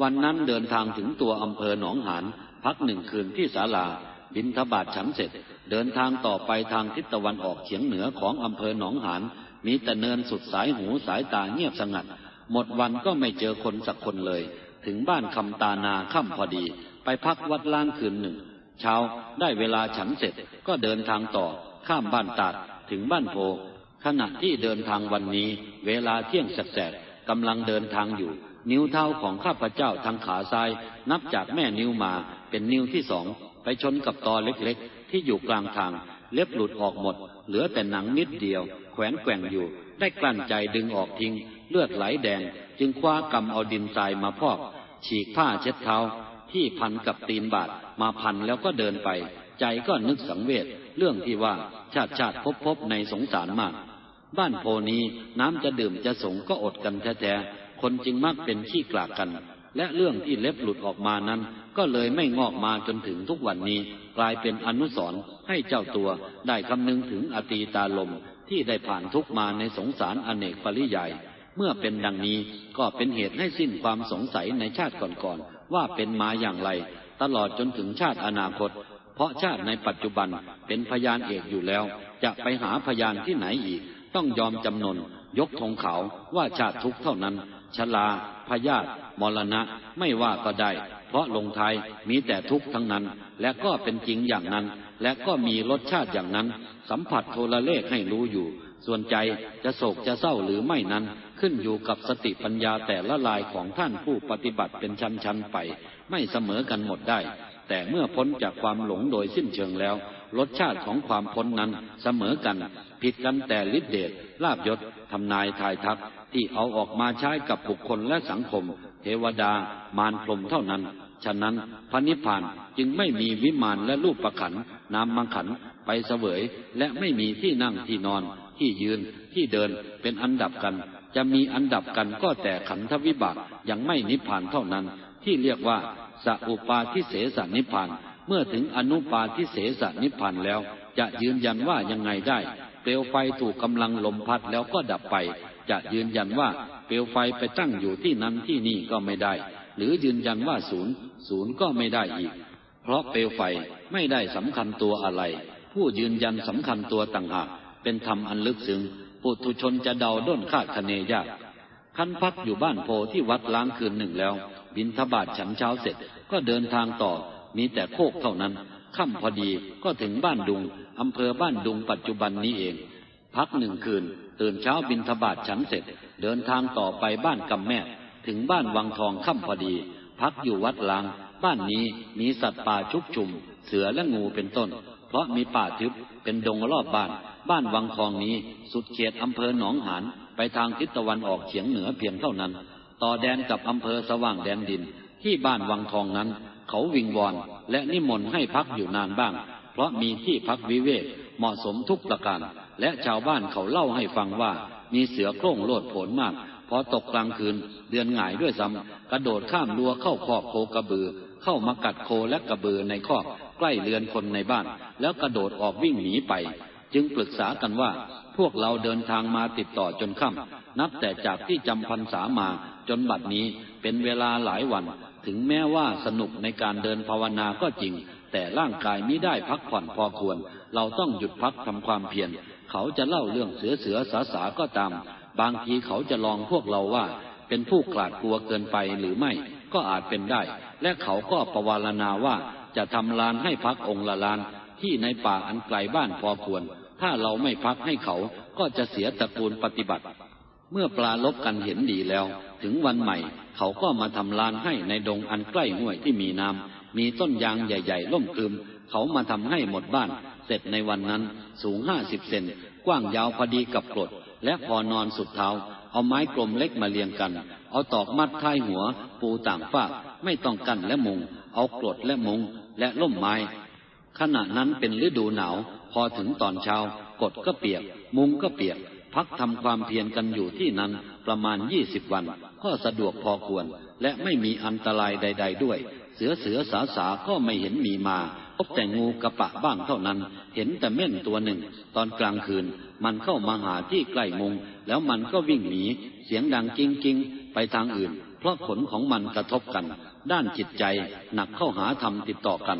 วันนั้นเดินทางถึงตัวอำเภอหนองหานพักหนึ่งคืนที่ศาลา บินทบาทฉันเสร็จ เดินทางต่อไปทางทิศตะวันออกเฉียงเหนือของอำเภอหนองหานมีแต่เนินสุดสายหูสายตาเงียบสงัด หมดวันก็ไม่เจอคนสักคนเลย ถึงบ้านคำตานาค่ำพอดี ไปพักวัดล้างคืนหนึ่ง เช้าได้เวลาฉันเสร็จก็เดินทางต่อ ข้ามบ้านตาดถึงบ้านโพ ขณะที่เดินทางวันนี้ เวลาเที่ยงแสกกำลังเดินทางอยู่ นิ้วเท้าของข้าพเจ้าทางขาซ้าย นับจากแม่นิ้วมาเป็นนิ้วที่สอง ไปชนกับตอเล็กๆ ที่อยู่กลางทาง เล็บหลุดออกหมด เหลือแต่หนังนิดเดียว แขวนแกว่งอยู่ ได้กลั้นใจดึงออกทิ้ง เลือดไหลแดง จึงคว้ากำเอาดินทรายมาพอก ฉีกผ้าเช็ดเท้า ที่พันกับตีนบาทมาพันแล้วก็เดินไป ใจก็นึกสังเวชเรื่องที่ว่าชาติชาติพบพบในสงสารมาก บ้านโพนี้น้ำจะดื่มจะสงก็อดกันแท้ๆคนจึงมักเป็นขี้กลากกัน และเรื่องที่เล็บหลุดออกมานั้น ก็เลยไม่งอกมาจนถึงทุกวันนี้ กลายเป็นอนุสรณ์ให้เจ้าตัวได้คำนึงถึงอตีตาลมที่ได้ผ่านทุกมาในสงสารอเนกปริยาย เมื่อเป็นดังนี้ก็เป็นเหตุให้สิ้นความสงสัยในชาติก่อนๆว่าเป็นมาอย่างไร ตลอดจนถึงชาติอนาคต เพราะชาติในปัจจุบันเป็นพยานเอกอยู่แล้ว จะไปหาพยานที่ไหนอีก ต้องยอมจำนน ยกธงเขาวว่าชาติทุกเท่านั้นชลาพยาธิมรณะไม่ว่าก็ได้ เพราะลงท้ายมีแต่ทุกข์ทั้งนั้น และก็เป็นจริงอย่างนั้น และก็มีรสชาติอย่างนั้น สัมผัสโทรเลขให้รู้อยู่ ส่วนใจจะโศกจะเศร้าหรือไม่นั้น ขึ้นอยู่กับสติปัญญาแต่ละลายของท่านผู้ปฏิบัติเป็นชั้นๆไป ไม่เสมอกันหมดได้ แต่เมื่อพ้นจากความหลงโดยสิ้นเชิงแล้ว รสชาติของความพ้นนั้นเสมอกัน ผิดกันแต่ฤทธิเดชลาบยศทำนายทายทักที่เอาออกมาใช้กับบุคคลและสังคม เทวดามารพรมเท่านั้น ฉะนั้นพระนิพพานจึงไม่มีวิมานและรูปประขันนามมังขันไปเสวย และไม่มีที่นั่งที่นอนที่ยืนที่เดินเป็นอันดับกัน จะมีอันดับกันก็แต่ขันธวิบากยังไม่นิพพานเท่านั้น ที่เรียกว่าสัอุปาทิเสสนิพพาน เมื่อถึงอนุปาทิเสสนิพพานแล้ว จะยืนยันว่ายังไงได้ เปลวไฟถูกกำลังลมพัดแล้วก็ดับไป จะยืนยันว่าเปลวไฟไปตั้งอยู่ที่นั้นที่นี่ก็ไม่ได้ หรือยืนยันว่าศูนย์ศูนย์ก็ไม่ได้อีก เพราะเปลวไฟไม่ได้สำคัญตัวอะไร ผู้ยืนยันสำคัญตัวต่างหากเป็นธรรมอันลึกซึ้ง ปุถุชนจะเดาด้นคาดคะเนยากคันพักอยู่บ้านโพที่วัดล้างคืนหนึ่งแล้ว บินทบาทฉันเช้าเสร็จก็เดินทางต่อ มีแต่โคกเท่านั้นค่ำพอดีก็ถึงบ้านดุงอำเภอบ้านดุงปัจจุบันนี้เอง พักหนึ่งคืน ตื่นเช้าบินทบาทฉันเสร็จ เดินทางต่อไปบ้านกำแม่ ถึงบ้านวังทองค่ำพอดี พักอยู่วัดล้าง บ้านนี้มีสัตว์ป่าชุกชุม เสือและงูเป็นต้น เพราะมีป่าทึบเป็นดงรอบบ้าน บ้านวังทองนี้สุดเขตอำเภอหนองหานไปทางทิศตะวันออกเฉียงเหนือเพียงเท่านั้น ต่อแดนกับอำเภอสว่างแดนดิน ที่บ้านวังทองนั้น เขาวิงวอนและนิมนต์ให้พักอยู่นานบ้าง เพราะมีที่พักวิเวกเหมาะสมทุกประการ และชาวบ้านเขาเล่าให้ฟังว่า มีเสือโคร่งโลดผลมากพอตกกลางคืน เดือนหงายด้วยซ้ำกระโดดข้ามรั้วเข้าคอกโคกระบือ เข้ามากัดโคและกระบือในคอกใกล้เรือนคนในบ้าน แล้วกระโดดออกวิ่งหนีไป จึงปรึกษากันว่า พวกเราเดินทางมาติดต่อจนค่ำนับแต่จากที่จำพรรษามาจนบัดนี้เป็นเวลาหลายวัน ถึงแม้ว่าสนุกในการเดินภาวนาก็จริง แต่ร่างกายมิได้พักผ่อนพอควร เราต้องหยุดพักทำความเพียรเขาจะเล่าเรื่องเสือเสือสาสาก็ตาม บางทีเขาจะลองพวกเราว่า เป็นผู้กลาดกลัวเกินไปหรือไม่ก็อาจเป็นได้ และเขาก็ประวารณาว่าจะทำลานให้พักองค์ละลานที่ในป่าอันไกลบ้านพอควร ถ้าเราไม่พักให้เขาก็จะเสียตระกูลปฏิบัติ เมื่อปลาลบกันเห็นดีแล้ว ถึงวันใหม่ เขาก็มาทำลานให้ในดงอันใกล้ห้วยที่มีน้ำมีต้นยางใหญ่ ๆ ล่มคลึม เขามาทำให้หมดบ้าน เสร็จในวันนั้น สูงห้าสิบเซนกว้างยาวพอดีกับกรด และพอนอนสุดเท้า เอาไม้กลมเล็กมาเรียงกัน เอาตอกมัดท้ายหัว ปูต่างฝาไม่ต้องกันและมุง เอากรดและมุง และล่มไม้ ขณะนั้นเป็นฤดูหนาว พอถึงตอนเช้ากดก็เปียก มุงก็เปียก พักทำความเพียรกันอยู่ที่นั้นประมาณยี่สิบวัน ก็สะดวกพอควร และไม่มีอันตรายใด ๆ ด้วย เสือเสือสาสาก็ไม่เห็นมีมาพบแต่งูกระปะบ้างเท่านั้น เห็นแต่เม่นตัวหนึ่ง ตอนกลางคืน มันเข้ามาหาที่ใกล้มุง แล้วมันก็วิ่งหนี เสียงดังกิ้งกิ้งไปทางอื่น เพราะขนของมันกระทบกัน ด้านจิตใจหนักเข้าหาทำติดต่อกัน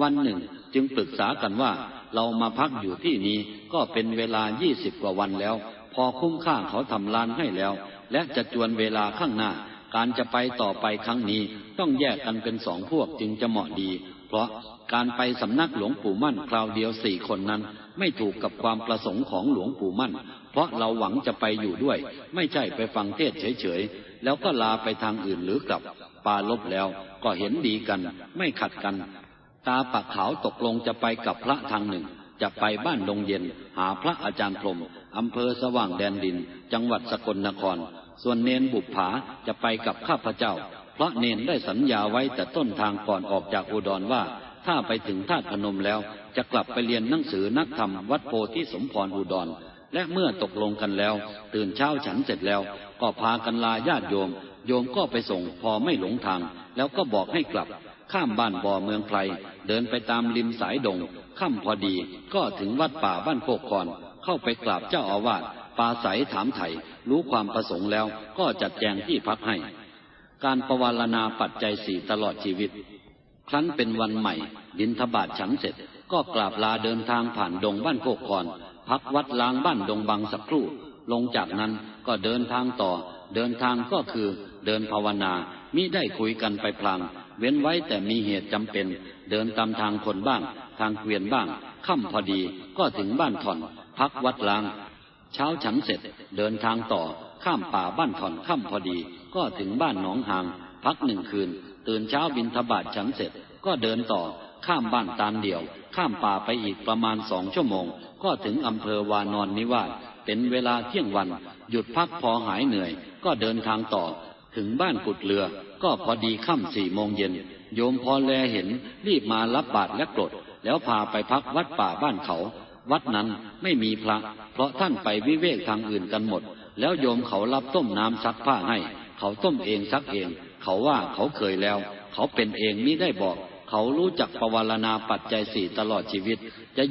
วันหนึ่งจึงปรึกษากันว่า เรามาพักอยู่ที่นี้ก็เป็นเวลายี่สิบกว่าวันแล้ว พอคุ้มค่าเขาทำลานให้แล้ว และจะจวนเวลาข้างหน้า การจะไปต่อไปครั้งนี้ต้องแยกกันเป็นสองพวกจึงจะเหมาะดี เพราะการไปสำนักหลวงปู่มั่นคราวเดียวสี่คนนั้น ไม่ถูกกับความประสงค์ของหลวงปู่มั่น เพราะเราหวังจะไปอยู่ด้วย ไม่ใช่ไปฟังเทศเฉยๆ แล้วก็ลาไปทางอื่นหรือกลับปาลบแล้วก็เห็นดีกัน ไม่ขัดกัน ตาปักขาวตกลงจะไปกับพระทางหนึ่ง จะไปบ้านดงเย็น หาพระอาจารย์พรมอำเภอสว่างแดนดิน จังหวัดสกลนคร ส่วนเนนบุปผาจะไปกับข้าพเจ้า เพราะเนนได้สัญญาไว้แต่ต้นทางก่อนออกจากอุดรว่า ถ้าไปถึงธาตุพนมแล้ว จะกลับไปเรียนหนังสือนักธรรมวัดโพธิสมพรอุดร และเมื่อตกลงกันแล้ว ตื่นเช้าฉันเสร็จแล้ว ก็พากันลาญาติโยม โยมก็ไปส่งพอไม่หลงทาง แล้วก็บอกให้กลับ ข้ามบ้านบ่อเมืองไพรเดินไปตามริมสายดงค่ำพอดีก็ถึงวัดป่าบ้านโคกก่อนเข้าไปกราบเจ้าอาวาสปาใสถามไถ่รู้ความประสงค์แล้วก็จัดแจงที่พักให้ การประวารณาปัจจัยสี่ตลอดชีวิต ครั้นเป็นวันใหม่ ดินทบาทฉันเสร็จ ก็กราบลาเดินทางผ่านดงบ้านโคกก่อนพักวัดล้างบ้านดงบางสักครู่ ลงจากนั้นก็เดินทางต่อ เดินทางก็คือเดินภาวนามิได้คุยกันไปพลาง เว้นไว้แต่มีเหตุจำเป็น เดินตามทางคนบ้าง ทางเกวียนบ้างค่ำพอดีก็ถึงบ้านถอน พักวัดลาง เช้าฉันเสร็จ เดินทางต่อ ข้ามป่าบ้านถอนค่ำพอดี ก็ถึงบ้านหนองหาง พักหนึ่งคืน ตื่นเช้าบินทบาทฉันเสร็จ ก็เดินต่อ ข้ามบ้านตาลเดี่ยว ข้ามป่าไปอีกประมาณสองชั่วโมง ก็ถึงอำเภอวานอนนิวาสเป็นเวลาเที่ยงวัน หยุดพักพอหายเหนื่อย ก็เดินทางต่อ ถึงบ้านกุดเรือ ก็พอดีค่ำสี่โมงเย็น โยมพอแลเห็นรีบมารับบาตรและกรด แล้วพาไปพักวัดป่าบ้านเขา วัดนั้นไม่มีพระ เพราะท่านไปวิเวกทางอื่นกันหมด แล้วโยมเขารับต้มน้ำซักผ้าให้ เขาต้มเองซักเอง เขาว่าเขาเคยแล้ว เขาเป็นเองมิได้บอก เขารู้จักปวารณาปัจจัยสี่ตลอดชีวิตจะ